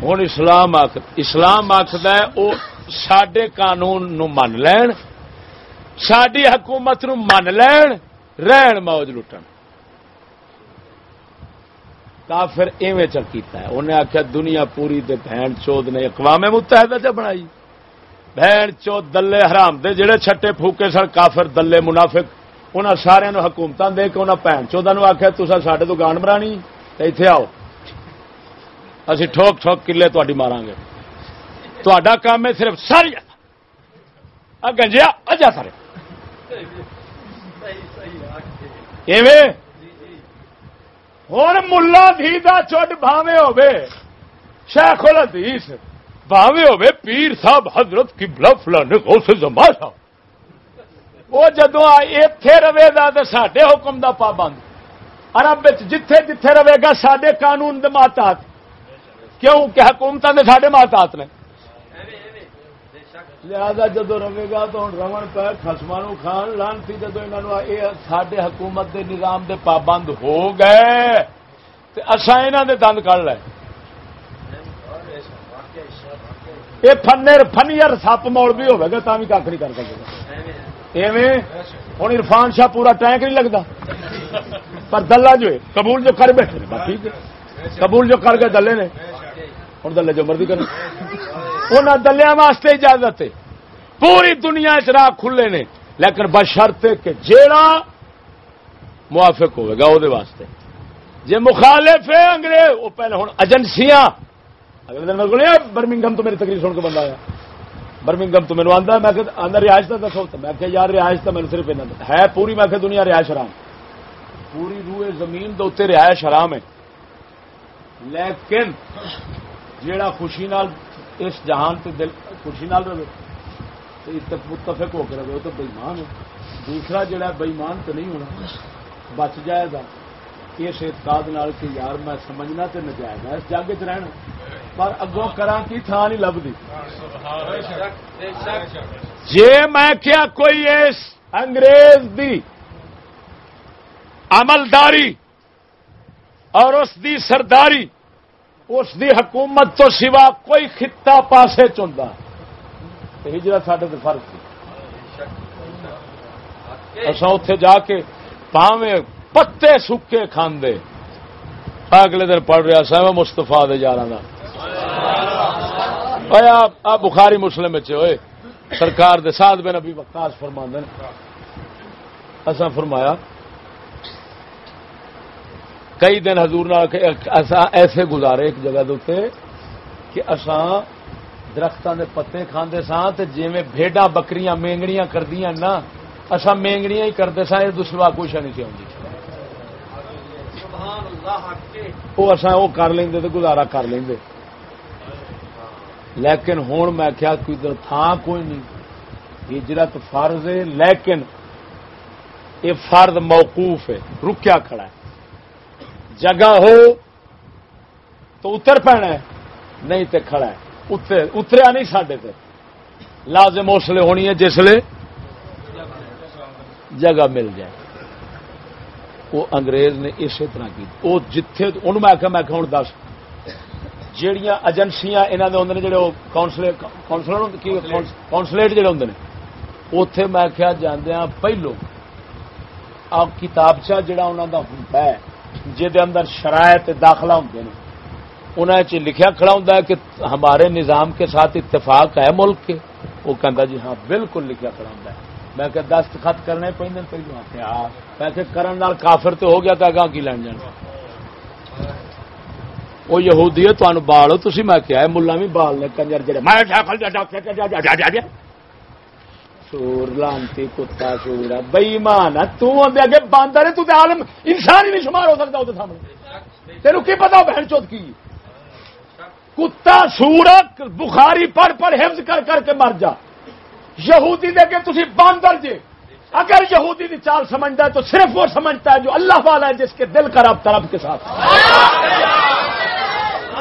ہوں اسلام آخ اسلام آخد وہ سڈے قانون نو من لین ساری حکومت نو من لین رہن موج لٹن کافر ایویں چل کیتا ہے۔ انہیں آخیا دنیا پوری دے بہن چود نے اقوام متحدہ چ بنائی۔ بہن چود دلے حرام دے، جڑے چھٹے پھوکے سن کافر دلے منافق، انہاں سارے نو حکومت دے کے انہاں بہن چودہ نو آخیا تصا سڈے تو گان مرانی اتنے آؤ۔ اسی ٹھوک ٹھوک کلے تاری مارا گے تا کام ہے صرف ساری گنجیا اجا سارے۔ ایویں ہوں ملا دھی دا چٹ بھاوے ہوے شیخ الحدیث، بھاوے ہوے پیر صاحب حضرت کی بلا فلانے کو زما تھا وہ جدو اتے رہے گا تو سڈے حکم دا پابند۔ عرب جتھے جتھے رہے گا سڈے قانون دے ماتات کیوں؟ کہ حکومت نے سڈے ماتات نے۔ لہذا جدو رہے گا تو ہوں رمن پہ خسما کھان لان سی جدو یہ سڈے حکومت دے نظام دے پابند ہو گئے۔ اصا یہاں دے دند کڑ لے۔ یہ فنر فنیر سپ موڑ بھی ہوگا تا بھی کھ نہیں کر سکے ایویں؟ ہوں عرفان شاہ پورا ٹینک نہیں لگتا پر دلہ جو ہے، قبول جو کر بیٹھے ٹھیک ہے۔ قبول جو کر کے دلے نے ہوں دلے جو مرضی کریں ان دلیا واسطے اجازت ہے۔ پوری دنیا چراغ کھلے نے، لیکن بشرط کہ جیڑا موافق ہوئے گا وہ واسطے۔ جی مخالف ہے انگریز، وہ پہلے ہوں ایجنسیاں اگلے دن میں برمنگم تو میری تقریر سن کے بندہ آیا۔ برمنگم تو میرے آتا میں آدھا رہائش کا دسو میں کہ یار رہائش تو میرے صرف ہے پوری، میں کہ دنیا رہائش حرام۔ پوری روئے زمین دے اتنے رہائش حرام ہے۔ لیکن جیڑا خوشی نال اس جہان سے دل خوشی نال رہے تو متفق ہو کے رہے، وہ تو بےمان ہے۔ دوسرا جڑا بےمان تو نہیں ہونا، بچ جائے گا۔ اس اعتقاد کہ یار میں سمجھنا تو نجائز ہے، اس جگ چ رہنا۔ پر اگوں کرا کی تھان نہیں لبھی۔ جی میں کیا کوئی اس انگریز دی عملداری اور اس دی سرداری اس دی حکومت تو سوا کوئی خطہ پاسے چاہتا ہجرت سڈے تو فرق اصا اتے جا کے پاوے پتے سکے کھانے اگلے دن پڑھ رہا سا مستفا یار آ بخاری مسلم ہوئے سرکار دے ساتھ بن ابھی وکاس فرما اصا فرمایا کئی دن حضور ایسے گزارے ایک جگہ دے کہ اساں درختوں کے پتے کھانے سا جی بھیڈا بکریاں مینگڑیاں کردیا نا اصا مینگڑیاں ہی کرتے سا یہ دسوا کچھ نہیں سی وہ اصا وہ کر لیں تو گزارا کر لیں لیکن ہوں میں کیا کوئی تھان کوئی نہیں۔ ہجرت فرض ہے لیکن یہ فرد موقوف ہے۔ رکیا کھڑا ہے۔ جگہ ہو تو اتر پینا ہے، نہیں تو کھڑا ہے۔ اتریا نہیں سڈے تے۔ لازم اس لیے ہونی ہے جس جگہ مل جائے۔ وہ انگریز نے اسی طرح کی۔ وہ جتھے، انہوں میں آخیا میں ہوں دس۔ جہیا ایجنسیاں یہاں کے ہوں جڑے کونسلیٹ جڑے ہوں اتے میں کیا جاندیا ہاں، پہلو آ کتابچہ جڑا انہوں کا ہوتا ہے جہد اندر شرائط داخلہ ہوں انہیں چ لکھیا کھڑا ہوں کہ ہمارے نظام کے ساتھ اتفاق ہے ملک کے۔ وہ کہہ جی ہاں بالکل لکھیا کھڑا ہوں میں کہ دستخط کرنے پہ پہلو آ میں۔ ہاں، کہ کرن کافر تو ہو گیا کہ گاہ کی لین جانا وہ یہودی ہے تمہیں بال تھی میں کیا ملا بھی بال نے کنجر جڑے، میں سور، لانتی، کتا سور بئی مان تے اگے باندر تو عالم انسان ہی نہیں شمار ہو سکتا وہ سامنے۔ تیرو کی پتا بہن چوت کی کتا سور بخاری پڑھ پڑھ حفظ کر کر کے مر جا۔ یہودی دے کے تھی باندر جے اگر یہودی کی چال سمجھتا ہے، تو صرف وہ سمجھتا ہے جو اللہ والا ہے، جس کے دل کا رب طرف کے ساتھ۔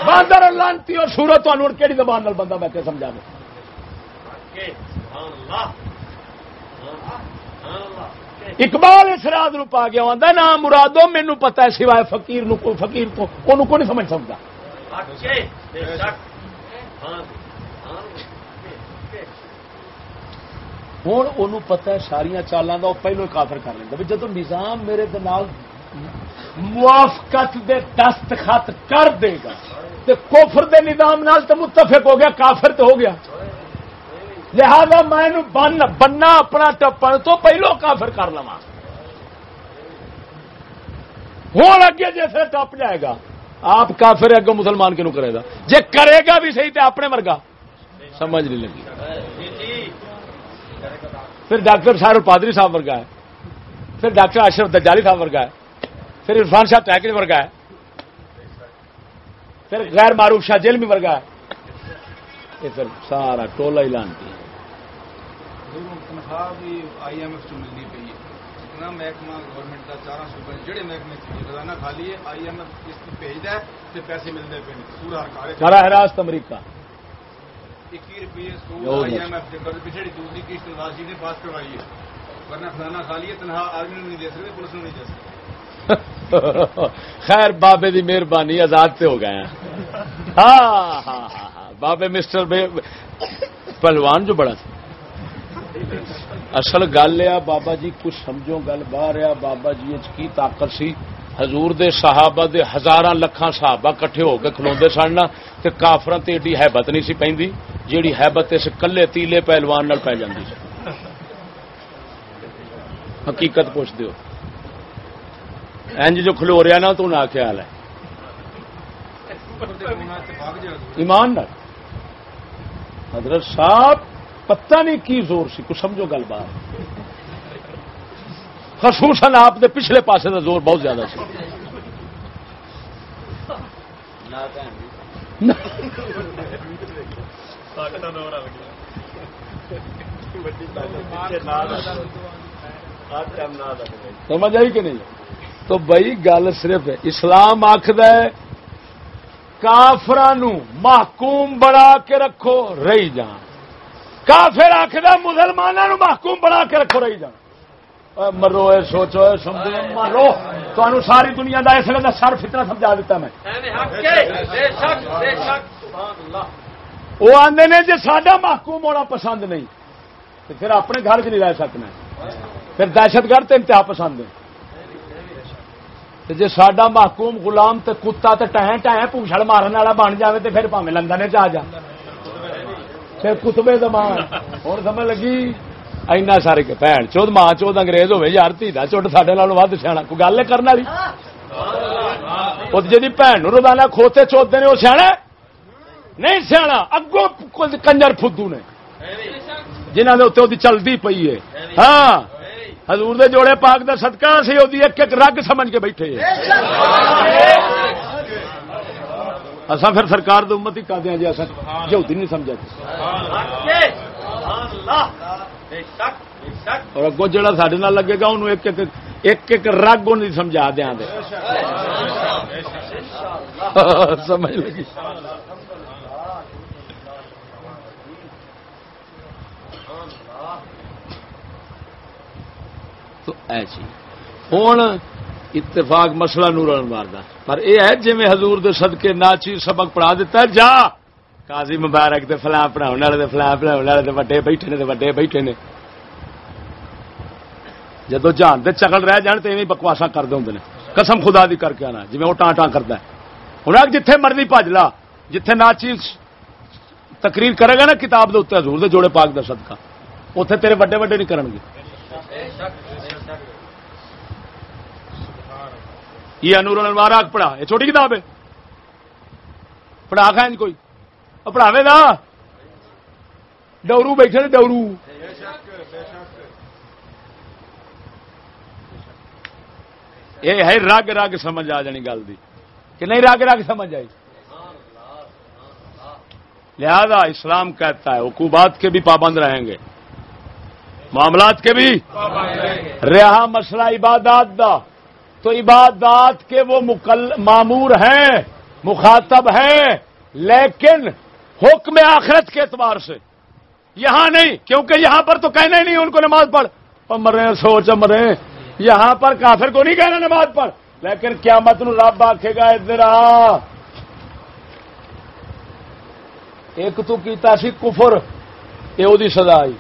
باندر لانتی اور سورت کہڑی زبان بندہ میں سمجھا دے۔ اقبال اس راز نو پا گیا آتا نا مرادو، مینو پتا ہے سوائے فقیر نو فقیر تو انہوں کو نہیں سمجھ سکتا۔ ہوں ان پتا ہے ساریا چالوں کا وہ پہلو کافر کر لینا بھی جب نظام میرے موافقت دے دستخط کر دے گا تو کوفر دے نظام نال تو متفق ہو گیا، کافر تو ہو گیا۔ لہذا میں بن بننا اپنا ٹپن تو پہلو کافر کر لوا ہوں اگے جیسے ٹپ جائے گا۔ آپ کافر اگو مسلمان کیوں کرے گا۔ جی کرے گا بھی صحیح تو اپنے مرگا سمجھ نہیں لگی۔ پھر ڈاکٹر شاہ پادری صاحب ورگا ہے۔ پھر ڈاکٹر اشرف دجالی صاحب ورگا ہے۔ پھر عرفان شاہ ٹیکج ورگا ہے۔ پھر غیر معروف شاہ جیل میں ورگا ہے۔ یہ پھر سارا ٹولا ہی لانتی ہے تنخواہ بھی آئی ایم ایف ملنی پی اتنا محکمہ گورنمنٹ کا چار سو جہے محکمے خزانہ خالی ہے آئی ایم ایف اس بھیجتا ہے تو پیسے ملتے پے سورا حراست امریکہ۔ اکی روپیے سو آئی ایم ایف دوسری قسط نے پاس کروائی ہے۔ ورنہ خزانہ خالی ہے آدمی نہیں دے سکتے پولیس نہیں دے سکتے۔ خیر بابے دی مہربانی آزاد سے ہو گئے ہیں۔ ہاں ہاں ہاں بابے مسٹر پہلوان جو بڑا تھا۔ اصل گل ہے، بابا جی کچھ سمجھو گل، باہر آ بابا جی کی طاقت سی؟ حضور دے صحابہ دے ہزار لکھان صحابہ کٹھے ہو کے کھلوتے سن تے کافران تے ایڈی حیبت نہیں سی پی جیڑی حیبت اس کلے تیلے پہلوان نال پی جاندی سی۔ حقیقت پوچھ دیو۔ انج جو کھلو رہا نا، تو نہ خیال ہے۔ ایمان حضرت صاحب پتہ نہیں کی زور سی کچھ سمجھو گل بات۔ خصوصاً آپ دے پچھلے پاسے کا زور بہت زیادہ سی۔ سمجھ آئی کہ نہیں؟ تو بھائی گل صرف اسلام آخد کافران محکوم بڑا کے رکھو رہی جان۔ کافر آخر مسلمانوں محکوم بنا کے رکھو رہی جان مرو سوچو سمجھو مرو۔ تو ساری دنیا کا اس لیے سر فتنا سمجھا دیتا میں۔ وہ آدھے نے جی سڈا محکوم ہونا پسند نہیں تو پھر اپنے گھر چ نہیں رہ سکنا۔ پھر دہشت گرد انتہا پسند ہے۔ جی سڈا محکوم غلام تے کتا تے ٹہیں ٹہیں پوچھڑ مارن والا بن جائے تو پھر پاوے لندن چ آ جا۔ پھر کتبے زمان ہوں سمجھ لگی؟ اینا سارے بھن چود، ماں چود، انگریز ہوے یار تھی دا چوٹ سڈے ود سیاح۔ کوئی گل کرنے والی؟ وہ جی بھن نو روزانہ کھوتے چوتے نے، وہ سیاح نہیں سیاح۔ اگوں کنجر فدو نے۔ جنہوں نے اتنے چلتی پی ہے۔ ہاں۔ حضور دے جوڑے پاک دا صدقہ سی وہ ایک ایک رگ سمجھ کے بیٹھے اصا پھر سرکار امت ہی کر دیا جی اصل نہیں سمجھا۔ اور اگوں جڑا سڈے لگے گا انہوں ایک ایک ایک رگ نہیں سمجھا دیا دے۔ سمجھ لگی؟ تو ایسی۔ ہوں اتفاق مسئلہ نور انوار دا۔ پر یہ ہے جی میں حضور دے صدقے ناچی سبق پڑھا دیتا ہے، جا! قاضی مبارک دے فلاں پڑھاؤ والے دے فلاں پڑھاؤ والے دے وڈے بیٹھے نے، دے وڈے بیٹھے نے۔ جدو جان دے چکل رہ جان تو ایویں بکواسا کرتے ہوں قسم خدا دی کر کے آنا جی وہ ٹان ٹان کرتا ہے۔ ہوں جتھے مرضی بج لا، جتھے ناچی تقریر کرے گا نا کتاب دے اتنے حضور دے جوڑے پاک دا صدقہ۔ اتنے تیرے وڈے وڈے نہیں کرن گے۔ یہ انور انوار آگ پڑھا، یہ چھوٹی کتاب ہے۔ پڑھا کھائیں کوئی۔ پڑھاوے دا ڈورو بیٹھے نے ڈورو۔ یہ ہے رگ رگ سمجھ آ جانی گل دی۔ کہ نہیں رگ رگ سمجھ آئی؟ لہذا اسلام کہتا ہے حکومات کے بھی پابند رہیں گے۔ معاملات کے بھی رہا مسئلہ عبادات دا۔ تو عبادات کے وہ مکل معمور ہیں، مخاطب ہیں، لیکن حکم آخرت کے اعتبار سے۔ یہاں نہیں، کیونکہ یہاں پر تو کہنا ہی نہیں ان کو نماز پڑھ۔ اور مرے، سوچ مرے۔ یہاں پر کافر کو نہیں کہنا نماز پڑھ۔ لیکن قیامت نو رب آکھے گا ادھر آ ایک تو کیتا سی کفر یہ وہی سزا آئی۔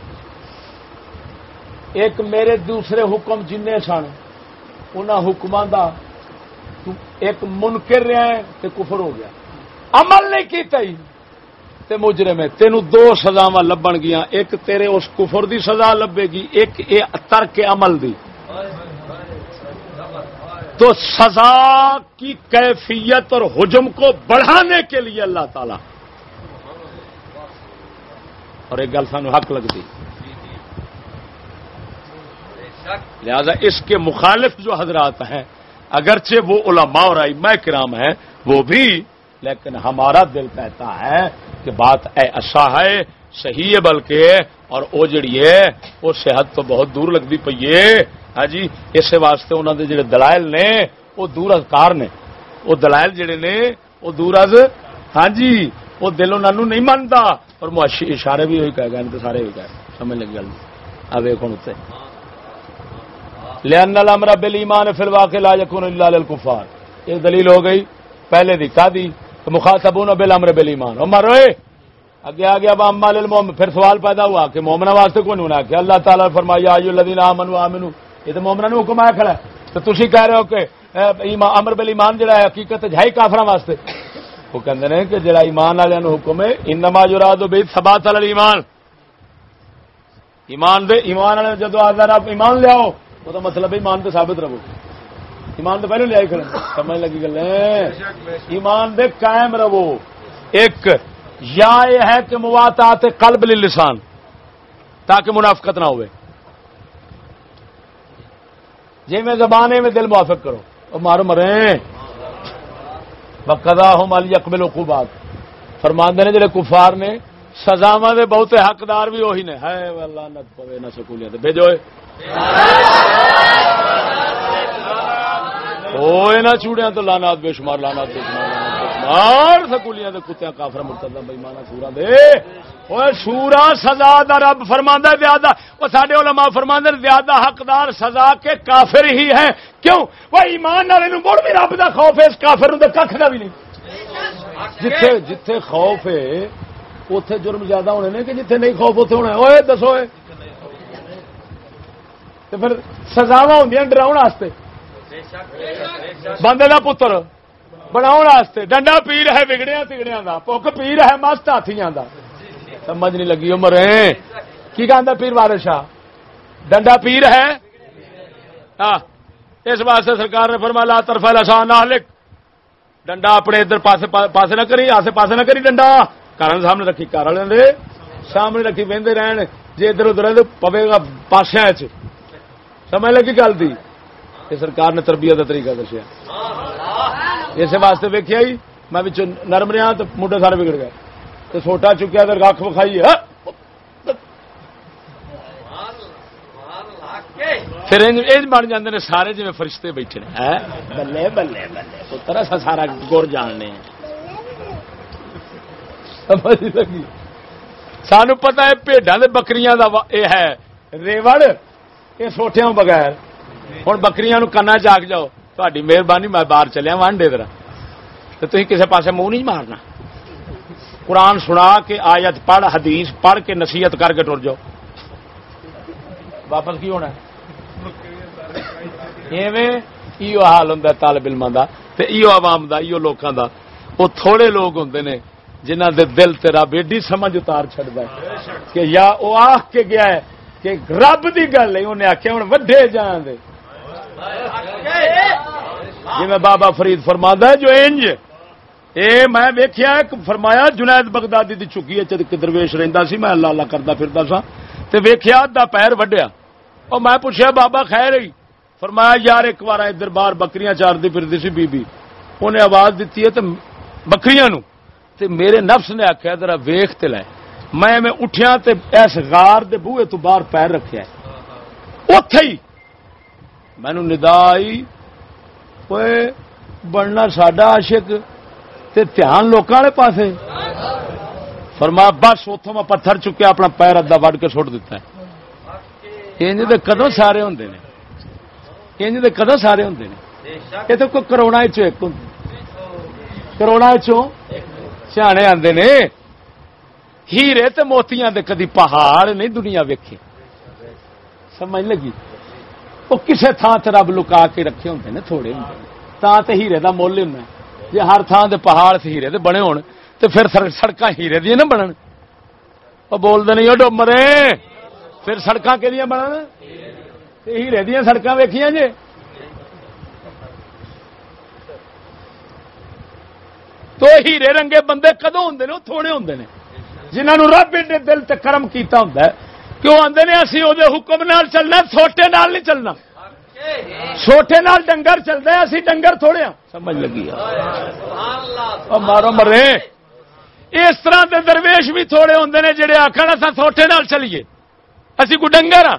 ایک میرے دوسرے حکم جن سن ان حکمان دا تو ایک منکر رہا ہے تے کفر ہو گیا۔ عمل نہیں کیتا ہی۔ تے مجرم ہے، تینوں دو سزاواں لبن گیا ایک تیرے اس کفر دی سزا لبے گی، ایک اے ترک عمل دی۔ تو سزا کی کیفیت اور حجم کو بڑھانے کے لیے اللہ تعالی۔ اور ایک گل سانو حق لگتی۔ لہذا اس کے مخالف جو حضرات ہیں، اگرچہ وہ علماء اور ائمہ کرام ہیں، وہ بھی، لیکن ہمارا دل کہتا ہے کہ بات اے اچھا ہے، صحیح ہے بلکہ، اور وہ جڑی ہے، وہ صحت تو بہت دور لگتی پی ہے۔ ہاں جی اس واسطے انہوں نے جڑے دلائل نے، وہ دور از کار نے۔ وہ دلائل جڑے نے، وہ دور از ہاں جی وہ دل انہوں نہیں مانتا۔ اور معاشی اشارے بھی وہی کہہ گئے سارے بھی کہہ سمجھ لگی گل۔ اب ایک اتنے لین الامر بالایمان فی الواقع لا یکون الا للکفار یہ دلیل ہو گئی پہلے دی کا دی تو مخاطبون بالامر بالایمان عمر، روئے! اگے آ گیا اما للمؤمن پھر سوال پیدا ہوا کہ مومنا واسطے کون ہونا کہ اللہ تعالی نے فرمایا ایو الذین آمنوا آمنو یہ تو مومنا نے حکم آیا کھڑا ہے۔ تو تسی کہہ رہے ہو کہ امر بالایمان جڑا ہے، حقیقت ہے کافراں واسطے۔ وہ کہندے نے کہ جڑا ایمان والے نو حکم ہے، انما یراد به ثبات علی ایمان ایمان دے، ایمان والے جدو آزار آپ ایمان لیاؤ وہ تو مطلب ہے ایمان تو ثابت رہو۔ ایمان تو پہلے لیا کھڑے سمجھ لگی گل ایمان دے قائم رہو۔ ایک یا یہ ہے کہ مواتات قلب لسان، تاکہ منافقت نہ ہوئے۔ جی میں زبانے میں دل موافق کرو اور مارو مرے بقدا ہو مالی اقبل وقوبات فرماندے نے جڑے کفار نے سزاوا دے بہتے حقدار بھی وہی نے۔ ہے اللہ پوے نہ سکولیاں بھیجو ہوئے نہ چوڑیاں تو لانات بے شمار لانات بے شمار لانات بے شمار۔ سکولیاں دے کتیاں کافر مرتدہ بےمانہ سورا دے۔ اوے سورا سزا دا رب فرماندا ہے، زیادہ۔ وہ ساڈے علماء فرماندے ہیں زیادہ حقدار سزا کے کافر ہی ہیں۔ کیوں؟ وہ ایمان والے نو مڑ بھی رب دا خوف ہے، اس کافر نو تے ککھ دا بھی نہیں۔ جتھے جتھے خوف ہے اوتھے جرم زیادہ ہونے نے کہ جتھے نہیں خوف اوتھے ہونا ہے۔ دسو اے پھر سزاواں ہوندیاں ڈراون واسطے۔ بندے دا پتر بناؤ واسطے۔ ڈنڈا پیر ہے بگڑیا تگڑیا کا پک پیر ہے مست ہاتھیاں دا۔ سمجھ نہیں لگی عمر کی کہہ پیر والے شاہ ڈنڈا پیر ہے ہاں اس واسطے سرکار نے فرمایا، لا طرف لسان نہ لکھ ڈنڈا اپنے ادھر پاسے پاسے نہ کری، آسے پاسے نہ کری ڈنڈا۔ کار سامنے رکھی کار والے دے سامنے رکھی بہتے رہن جی ادھر ادھر پوے گا پاسیا سمجھ لگی گل دی یہ سرکار نے تربیت کا طریقہ دسیا اس واسطے ویکیا ہی میں نرم رہا تو موڈے سارے بگڑ گئے تو سوٹا چکیا تو رکھ وکھائی پھر یہ بن جاتے ہیں سارے جی فرشتے بیٹھے بلے بلے بلے پتر سارا گر جاننے ہیں لگی سانو پتا ہے پیڈا بکریاں ہے ریوڑ یہ سوٹیا بغیر ہوں بکریاں کنا چاک جاؤ تاری مہربانی میں باہر چلیا وانڈے ذرا تو تھی کسی پاسے منہ نہیں مارنا قرآن سنا کے آیت پڑھ حدیث پڑھ کے نصیحت کر کے ٹر جاؤ واپس کی ہونا ایو حال ہوں طالب علم کا ایو عوام کا ایو لوگوں کا وہ تھوڑے لوگ ہوں نے جنہ دے دل تیرا بیڈی سمجھ اتار چڑھتا ہے کہ یا وہ آخ کے گیا ہے کہ رب دی گل ہے، انہیں آخیا ہوں وڈے جان دے۔ جی میں بابا فرید فرما ہے، جو انج۔ اے میں ویکیا فرمایا جنید بغدادی دی چکی ہے درویش رہندا سی، میں اللہ اللہ کردا پھردا سا تے ویکھیا دا پیر وڈیا او میں پوچھیا، بابا خیر ہی؟ فرمایا، یار ایک بار ادھر باہر بکریاں چاردی پھردی سی بی بی۔ انہیں آواز دیتی ہے تے بکریاں نو تے میرے نفس نے آخیا ذرا ویخ تے لے۔ میں میں اٹھیا تے اس غار دے بوئے تو باہر پیر رکھیا ہے۔ اتے ہی مینو ندا آئی بننا ساڈا عاشق تے دھیان لوگ والے پاس فرما بس اتوں میں پتھر چکیا، اپنا پیر ادا وڈ کے سٹ دیتا ہے۔ انج دے کدوں سارے ہوں نے؟ انج دے کدوں سارے ہوں نے؟ یہ تو کوئی کرونا ایک ہوں کرونا سیانے آتے نے ہیرے تے موتیاں دے کدی پہاڑ نہیں دنیا ویکھے سمجھ لگی وہ کسے تھان سے رب لکا کے رکھے ہوں نے تھوڑے ہوں تا تے ہیرے دا مول ہونا جی ہر تھان دے پہاڑ سے ہیرے دے بنے ہون تو پھر سڑک ہیرے دیا نہ بنن وہ بولتے نہیں وہ ڈومرے پھر سڑک کہ بنن ہیرے دیا سڑک ویکیا جی تو ہیرے رنگے بندے کدو ہوں نے؟ تھوڑے ہوں نے۔ جنہوں رب نے دل تے کرم کیتا ہوں کیوں آدھے نے؟ اسی وہ حکم نال چلنا چھوٹے نال نہیں چلنا۔ چھوٹے نال ڈنگر چلتا ہے، اسی ڈنگر تھوڑے ہاں۔ سمجھ لگی مارو مرے۔ اس طرح کے درویش بھی تھوڑے ہوں نے جہے آخر اصا چھوٹے نال چلیے۔ اسی کو ڈنگر ہاں۔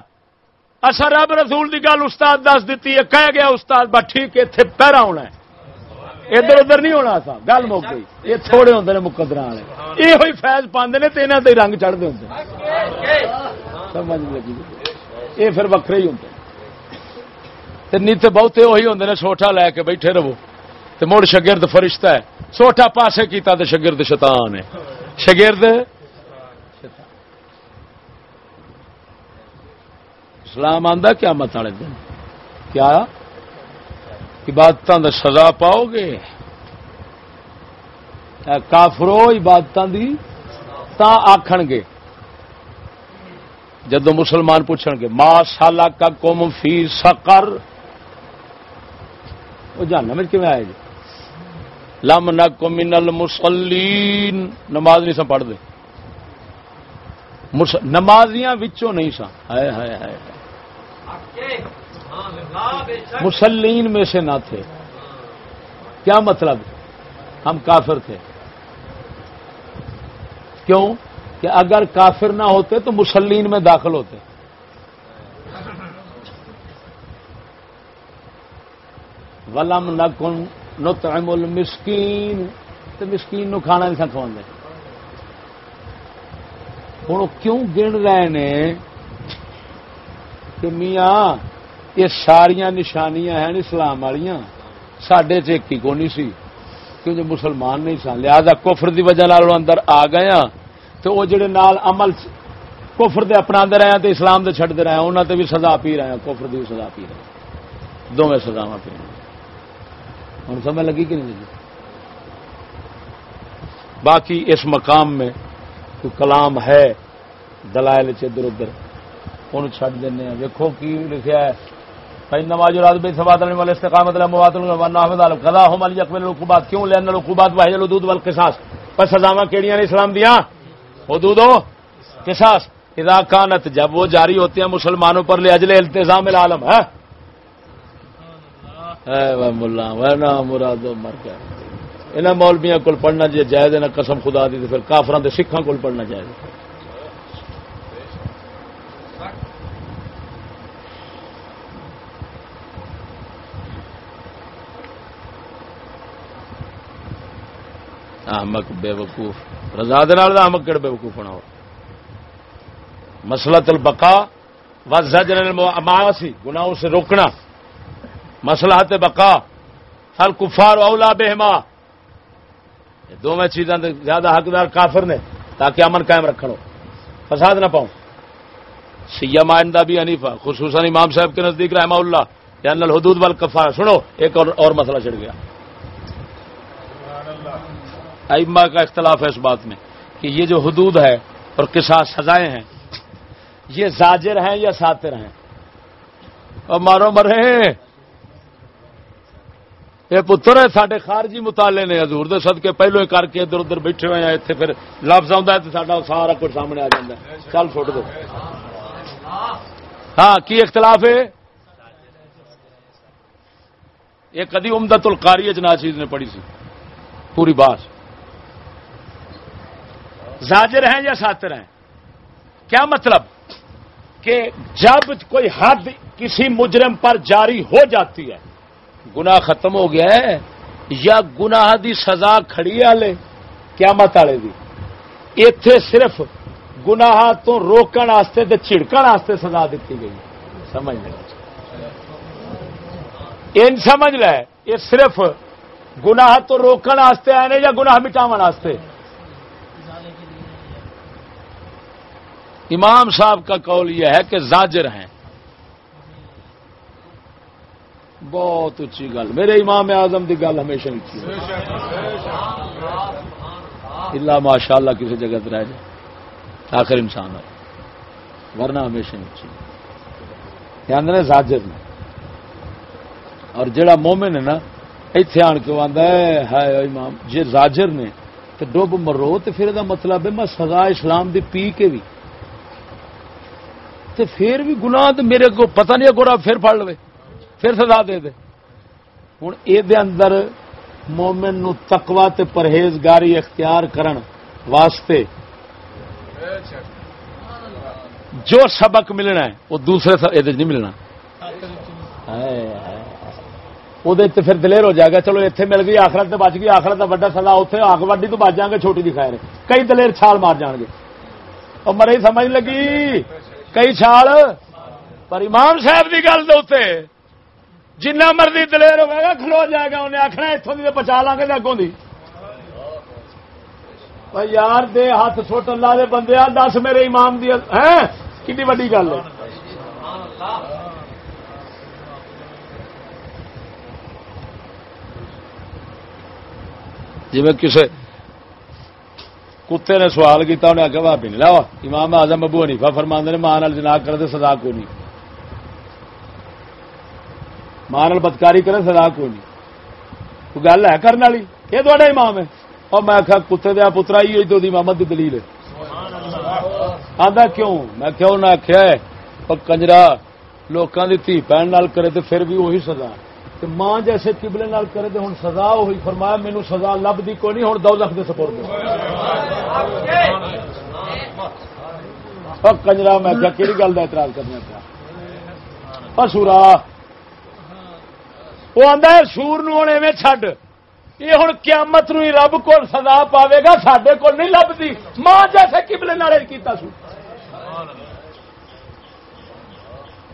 اصا رب رسول کی گل استاد دس دیتی ہے، کہہ گیا استاد، بس ٹھیک اتنے پہرا ہونا ہے۔ ادھر ادھر نہیں ہونا سا گل مک گئی۔ یہ تھوڑے ہوں نے مقدر والے۔ یہ فیض پاندے نے تو یہاں سے رنگ چڑھتے ہوں سمجھ لگی۔ یہ پھر وکرے ہی ہوں نیت بہتے وہی ہوں نے سوٹا لے کے بیٹھے رہو۔ تو مڑ شگرد فرشتہ ہے۔ سوٹا پاسے کیتا تو شگرد شیطان ہے۔ شگرد اسلام آندا کیا مت والے دن۔ کیا؟ عبادت سزا پاؤ گے؟ کافرو عبادت دی تا آخن گے۔ جدو مسلمان پوچھن گے ماں سالا کا کم فی سکر وہ جانا میں کیون آئے جی؟ لم نک منل مسلین نماز نہیں سا پڑھ دے نمازیاں وچوں نہیں سا ہائے ہائے ہائے۔ مسلین میں سے نہ تھے۔ کیا مطلب؟ ہم کافر تھے۔ کیوں؟ کہ اگر کافر نہ ہوتے تو مسلین میں داخل ہوتے۔ ولم نکن نطعم المسکین۔ تو مسکین نو کھانا نہیں سکھا دے ہوں کیوں گن رہے ہیں کہ میاں یہ ساریا نشانیاں ہیں اسلام والیاں۔ سڈے چی کو نہیں سی، کیونکہ مسلمان نہیں سن۔ لہذا کفر دی وجہ لال اندر آ گیا ہاں۔ تو وہ جڑے نال عمل کفر دے اپنا رہے ہاں تو اسلام دے چھڑتے رہے ہاں، انہوں تے بھی سزا پی رہے ہیں کفر دی بھی سزا پی رہے ہیں دونوں سزاوا پی رہے ہوں سمجھ لگی کہ نہیں لگی؟ باقی اس مقام میں کوئی کلام ہے دلائل ادھر ادھر ان چڈ دینا ویکو کی لکھا ہے؟ فإن ما يراد نواز رات بھائی سواد والے استقامت مواد کدا ہو مالی اکبر القوبات کیوں؟ لینا القوبات واحد الدود وال قصاص پر سزاوا کیڑیاں نے اسلام دیا؟ حدود ہو قصاص. اذا کانت جب وہ جاری ہوتے ہیں مسلمانوں پر لے اجلے التزام العالم ہاں؟ ہے مراد مر گیا۔ انہاں مولویاں کول پڑھنا جی، جائز ہے، نہ قسم خدا دی تے پھر کافران دے سکھاں کول پڑھنا جائز ہے۔ احمق بے وقوف رضا احمق کہڑے بے وقوف ہونا مسئلہ تل بقا و زجر سی گناہوں سے روکنا، مسلحت بقا ہر کفار اولا بہما۔ دونوں چیزاں زیادہ حقدار کافر نے، تاکہ امن قائم رکھو فساد نہ پاؤں۔ سیام آئندہ بھی انیفا خصوصاً امام صاحب کے نزدیک رحمہ اللہ یا الحدود وال کفار سنو، ایک اور اور مسئلہ چڑھ گیا۔ ائمہ کا اختلاف ہے اس بات میں کہ یہ جو حدود ہے اور کسا سزائیں ہیں، یہ زاجر ہیں یا ساتر ہیں؟ اور مارو مرے۔ یہ پتر ہے سارے خارجی مطالعے نے حضور دے سد کے پہلو ہی کر کے ادھر ادھر بیٹھے ہوئے ہیں اتنے پھر لفظ آتا ہے تو سارا سارا کچھ سامنے آ جاتا ہے۔ چل چھوٹ دو۔ ہاں کی اختلاف ہے؟ یہ کدی امدت القاری جنا چیز نے پڑھی سی۔ پوری بات۔ زاجر ہیں یا ساتر ہیں؟ کیا مطلب؟ کہ جب کوئی حد کسی مجرم پر جاری ہو جاتی ہے گنا ختم ہو گیا ہے یا گناہ دی سزا کھڑی والے کیا مت والے دی۔ اتے صرف گناہ تو روکن واسطے تے چھڑکن واسطے سزا دیتی گئی۔ سمجھ لے۔ ان سمجھ لے، یہ صرف گناہ تو روکن واسطے آئے نے یا گناہ مٹاو واسطے امام صاحب کا قول یہ ہے کہ زاجر ہیں۔ بہت اچھی گل۔ میرے امام اعظم دی گل ہمیشہ اچھی اللہ ماشاء اللہ کسی جگہ رہ جائے۔ آخر انسان ہے۔ ورنہ ہمیشہ اچھی۔ آدھے زاجر نے۔ اور جڑا مومن ہے نا اتنے آن کے آدھا ہے امام جی زاجر نے تو ڈب مرو تو پھر یہ مطلب ہے، میں سزا اسلام دی پی کے بھی تو پھر بھی گناہ تو میرے کو پتہ نہیں گورا پھر پڑ لو پھر سزا دے دے۔ ہوں یہ اندر مومن نو تقوا تے پرہیزگاری اختیار کرن واسطے جو سبق ملنا ہے، وہ دوسرے یہ نہیں ملنا۔ وہ پھر دلیر ہو جائے گا، چلو اتنے مل گئی، آخرت بچ گئی، آخرت کا وڈا سلا اتنے آگ وڈی تو بچ جائیں گے، چھوٹی دکھائے کئی دلیر چھال مار جان گے۔ اور مرے سمجھ لگی؟ کئی چھال پر امام صاحب کی گل دے جنہ مرضی دلیر ہوگا گا کھلو جائے گا، انہیں آخنا اتوں کی پچا لا گے اگوں کی یار، دے ہاتھ سٹ، اللہ دے بندے دس میرے امام دی۔ ہے کتنی وڈی گل ہے۔ جی میں کسی کتے نے سوال کیا انہیں آگے بھابی نہیں لاؤ، امام آزم ابو حنیفا فرما نے، ماں جناب کرتے سزا کو نہیں ماں بدکاری کرے سزا کو نہیں کوئی گل ہے کرنے والی؟ یہ تو امام ہے۔ اور میں آخا کتے دیا پترا ہی تو امامت کی دلیل ہے۔ آدھا کیوں؟ میں کیوں نہ آخیا کنجرا لوگوں کی دھی بہن کرے تو پھر بھی وہی سزا ہے۔ تو ماں جیسے کبلے نال کرے تو ہوں سزا وہی فرمایا مینو سزا لبھی کوئی نہیں ہوں دو لکھ دے۔ سپورٹ کنجرا، میں کیا کہڑی گل کا اعتراض کرنا پیا سورا۔ وہ آدھا سور نون ایویں چڈ یہ ہوں قیامت نو رب کو سزا پاوے گا سڈے کو نہیں لبھی ماں جیسے کبلے نال کیتا سو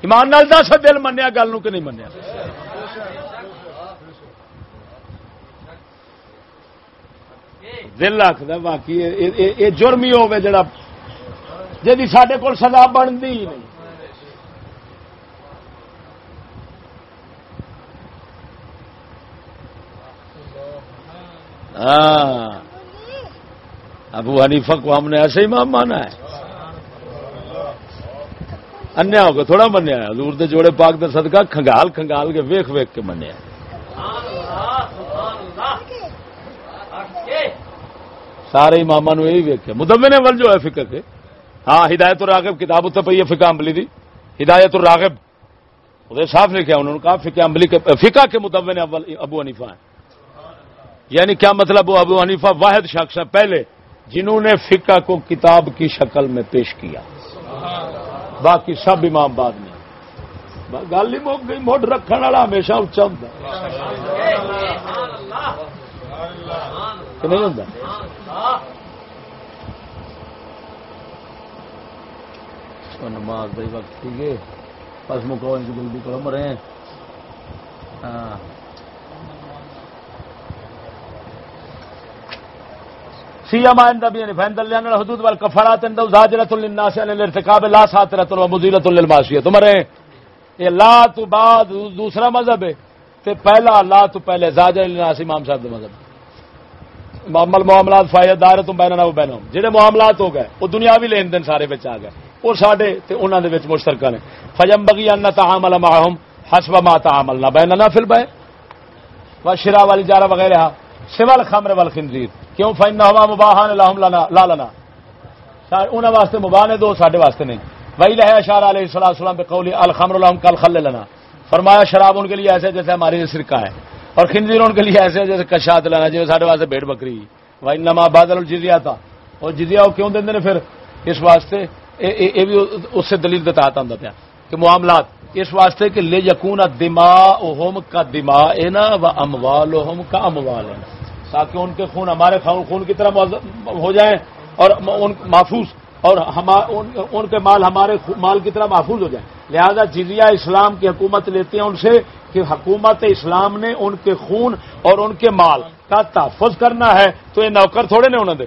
ایمان نال دس، دل منیا، گل کہ نہیں منیا؟ دل آخر باقی یہ جرم ہی ہوے جڑا جی سڈے کول سزا بنتی ہی نہیں۔ ہاں۔ ابو حنیفہ کو ہم نے ایسے ہی مام مانا ہے۔ انیا ہو کے تھوڑا منیا حضور دے جوڑے پاک دے صدقہ کھنگال کھنگال کے ویخ ویخ کے منیا سارے امام یہی ویکے مدمے ول جو ہے فکر کے۔ ہاں ہدایت الراغب کتاب اتنے پی ہے فکا امبلی دی۔ ہدایت الراغب۔ وہ صاف لکھا انہوں نے کہا فکا امبلی کے فکا کے مدمے ابو حنیفہ ہیں۔ یعنی کیا مطلب وہ ابو حنیفہ؟ واحد شخص ہے۔ پہلے جنہوں نے فقہ کو کتاب کی شکل میں پیش کیا۔ باقی سب امام بعد میں۔ گل ہی مک گئی، مڈ رکھنے والا ہمیشہ اچا ہوں نہیں ہوں نماز وقت ٹھیک ہے بس مکو جلدی کرو مرے ہاں۔ سیما عند یعنی ابي فعند لان الحدود والكفارات عند زاجرة للناس یعنی عن الارتكاب لا ساترة ومزيلة للمعصية تمہارے یہ لا تو بعد دوسرا مذہب ہے، تے پہلا لا تو پہلے زاجر للناس، امام صاحب دا مذہب. معامل معاملات فائدہ دار تم بیننا و بینہم. جڑے معاملات ہو گئے، وہ دنیاوی لین دین سارے وچ آ گئے. اور ساڈے تے انہاں دے وچ مشترکہ نے. فجم بغی ان تعامل معهم، حسب ما تعاملنا. بیننا فی البیع وشراء والاجارہ وغیرہ سوال خمر والخنزیر کیوں؟ فائن ہوا مباہان لہم لا لنا. انہاں واسطے مباہ نے دو، ساڈے واسطے نہیں۔ وہی لہ اشارہ علیہ الصلوۃ والسلام بے قولی الخمر لہم کل خل لنا۔ فرمایا، شراب ان کے لیے ایسے جیسے ہمارے لیے سرکہ ہے، اور خنزیر ان کے لیے ایسے جیسے کشات لانا جیسے ساڈے واسطے بھیڑ بکری۔ وہی نما بادل الجزیہ تھا اور جزیہ وہ کیوں دیندے نے پھر؟ اس واسطے یہ بھی اس سے دلیل دتا آتا ہوں پیا کہ معاملات، اس واسطے کہ لے یقون دماغ کا دماغ ہے نا و اموال کا اموال ہے تاکہ ان کے خون ہمارے خون کی طرح ہو جائیں اور ان محفوظ اور ان کے مال ہمارے مال کی طرح محفوظ ہو جائیں۔ لہذا جزیہ اسلام کی حکومت لیتے ہیں ان سے کہ حکومت اسلام نے ان کے خون اور ان کے مال کا تحفظ کرنا ہے، تو یہ نوکر تھوڑے نے انہوں نے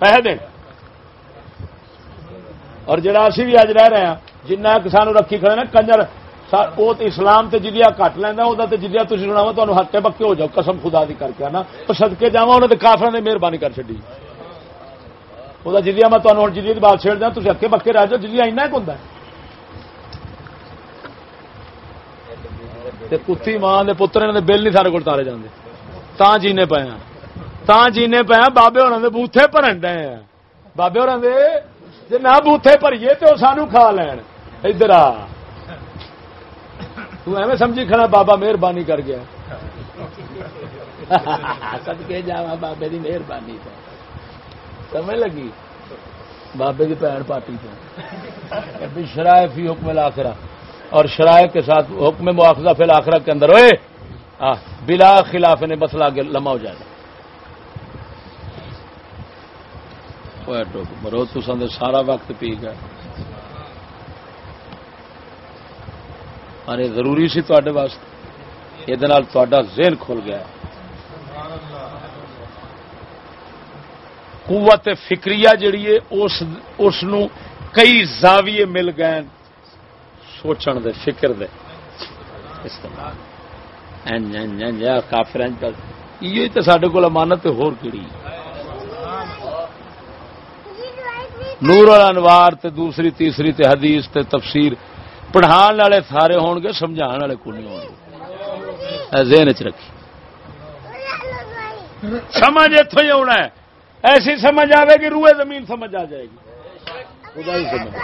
پہ دیں۔ اور جڑا اسی بھی اج رہ رہے ہیں، جنہ سانو رکھی کھڑے نا، کنجر وہ تو اسلام تے جدیا کٹ لینا وہ جدیا تھی سنا تمہیں ہکے پکے ہو جاؤ، قسم خدا دی کر کے نا؟ تو سدکے جا انہوں نے کافر نے مہربانی کر چڈی وہ جدیا میں تمہیں ہوں جدید بات چھیڑ دیا تھی ہکے پکے رہ جاؤ، جدیا اینا ایک ہوں کتی ماں کے پتر نے بل نہیں سارے کو تارے جانے تا جینے پے ہیں تا جینے پے ہیں بابے ہونا دے بوتھے بھرن ڈے ہیں بابے ہونا دے جی نہ بوتھے بھریے تو سانو کھا لین۔ ادھر آ۔ ایویں سمجھی کھڑا بابا مہربانی کر گیا۔ سد کے جا بابے کی مہربانی تو۔ سمجھ لگی؟ بابے کی بھن پاٹی تو۔ شرائے فی حکم لاخرا اور شرائع کے ساتھ حکم مواخذہ فی الآخرہ کے اندر ہوئے بلا خلاف نے مسئلہ آگے لمحہ ہو جائے۔ مرو تو سارا وقت پی گیا۔ ارے ضروری سی تے واسطے۔ یہ ذہن کھل گیا۔ قوت فکری جیڑی ہے، اس کئی زاویے مل گئے سوچن دے، فکر دے۔ کافر یہ تو سڈے کو امانت ہور کیڑی؟ نور انوار تے دوسری، تیسری تے حدیث تے تفسیر۔ پڑھان والے سارے ہون گے سمجھا والے کو نہیں ہو ذہن چ رکھی۔ سمجھ اتوں ہی آنا ہے۔ ایسی سمجھ آئے گی، روئے زمین سمجھ آ جائے گی۔ خدا ہی سمجھ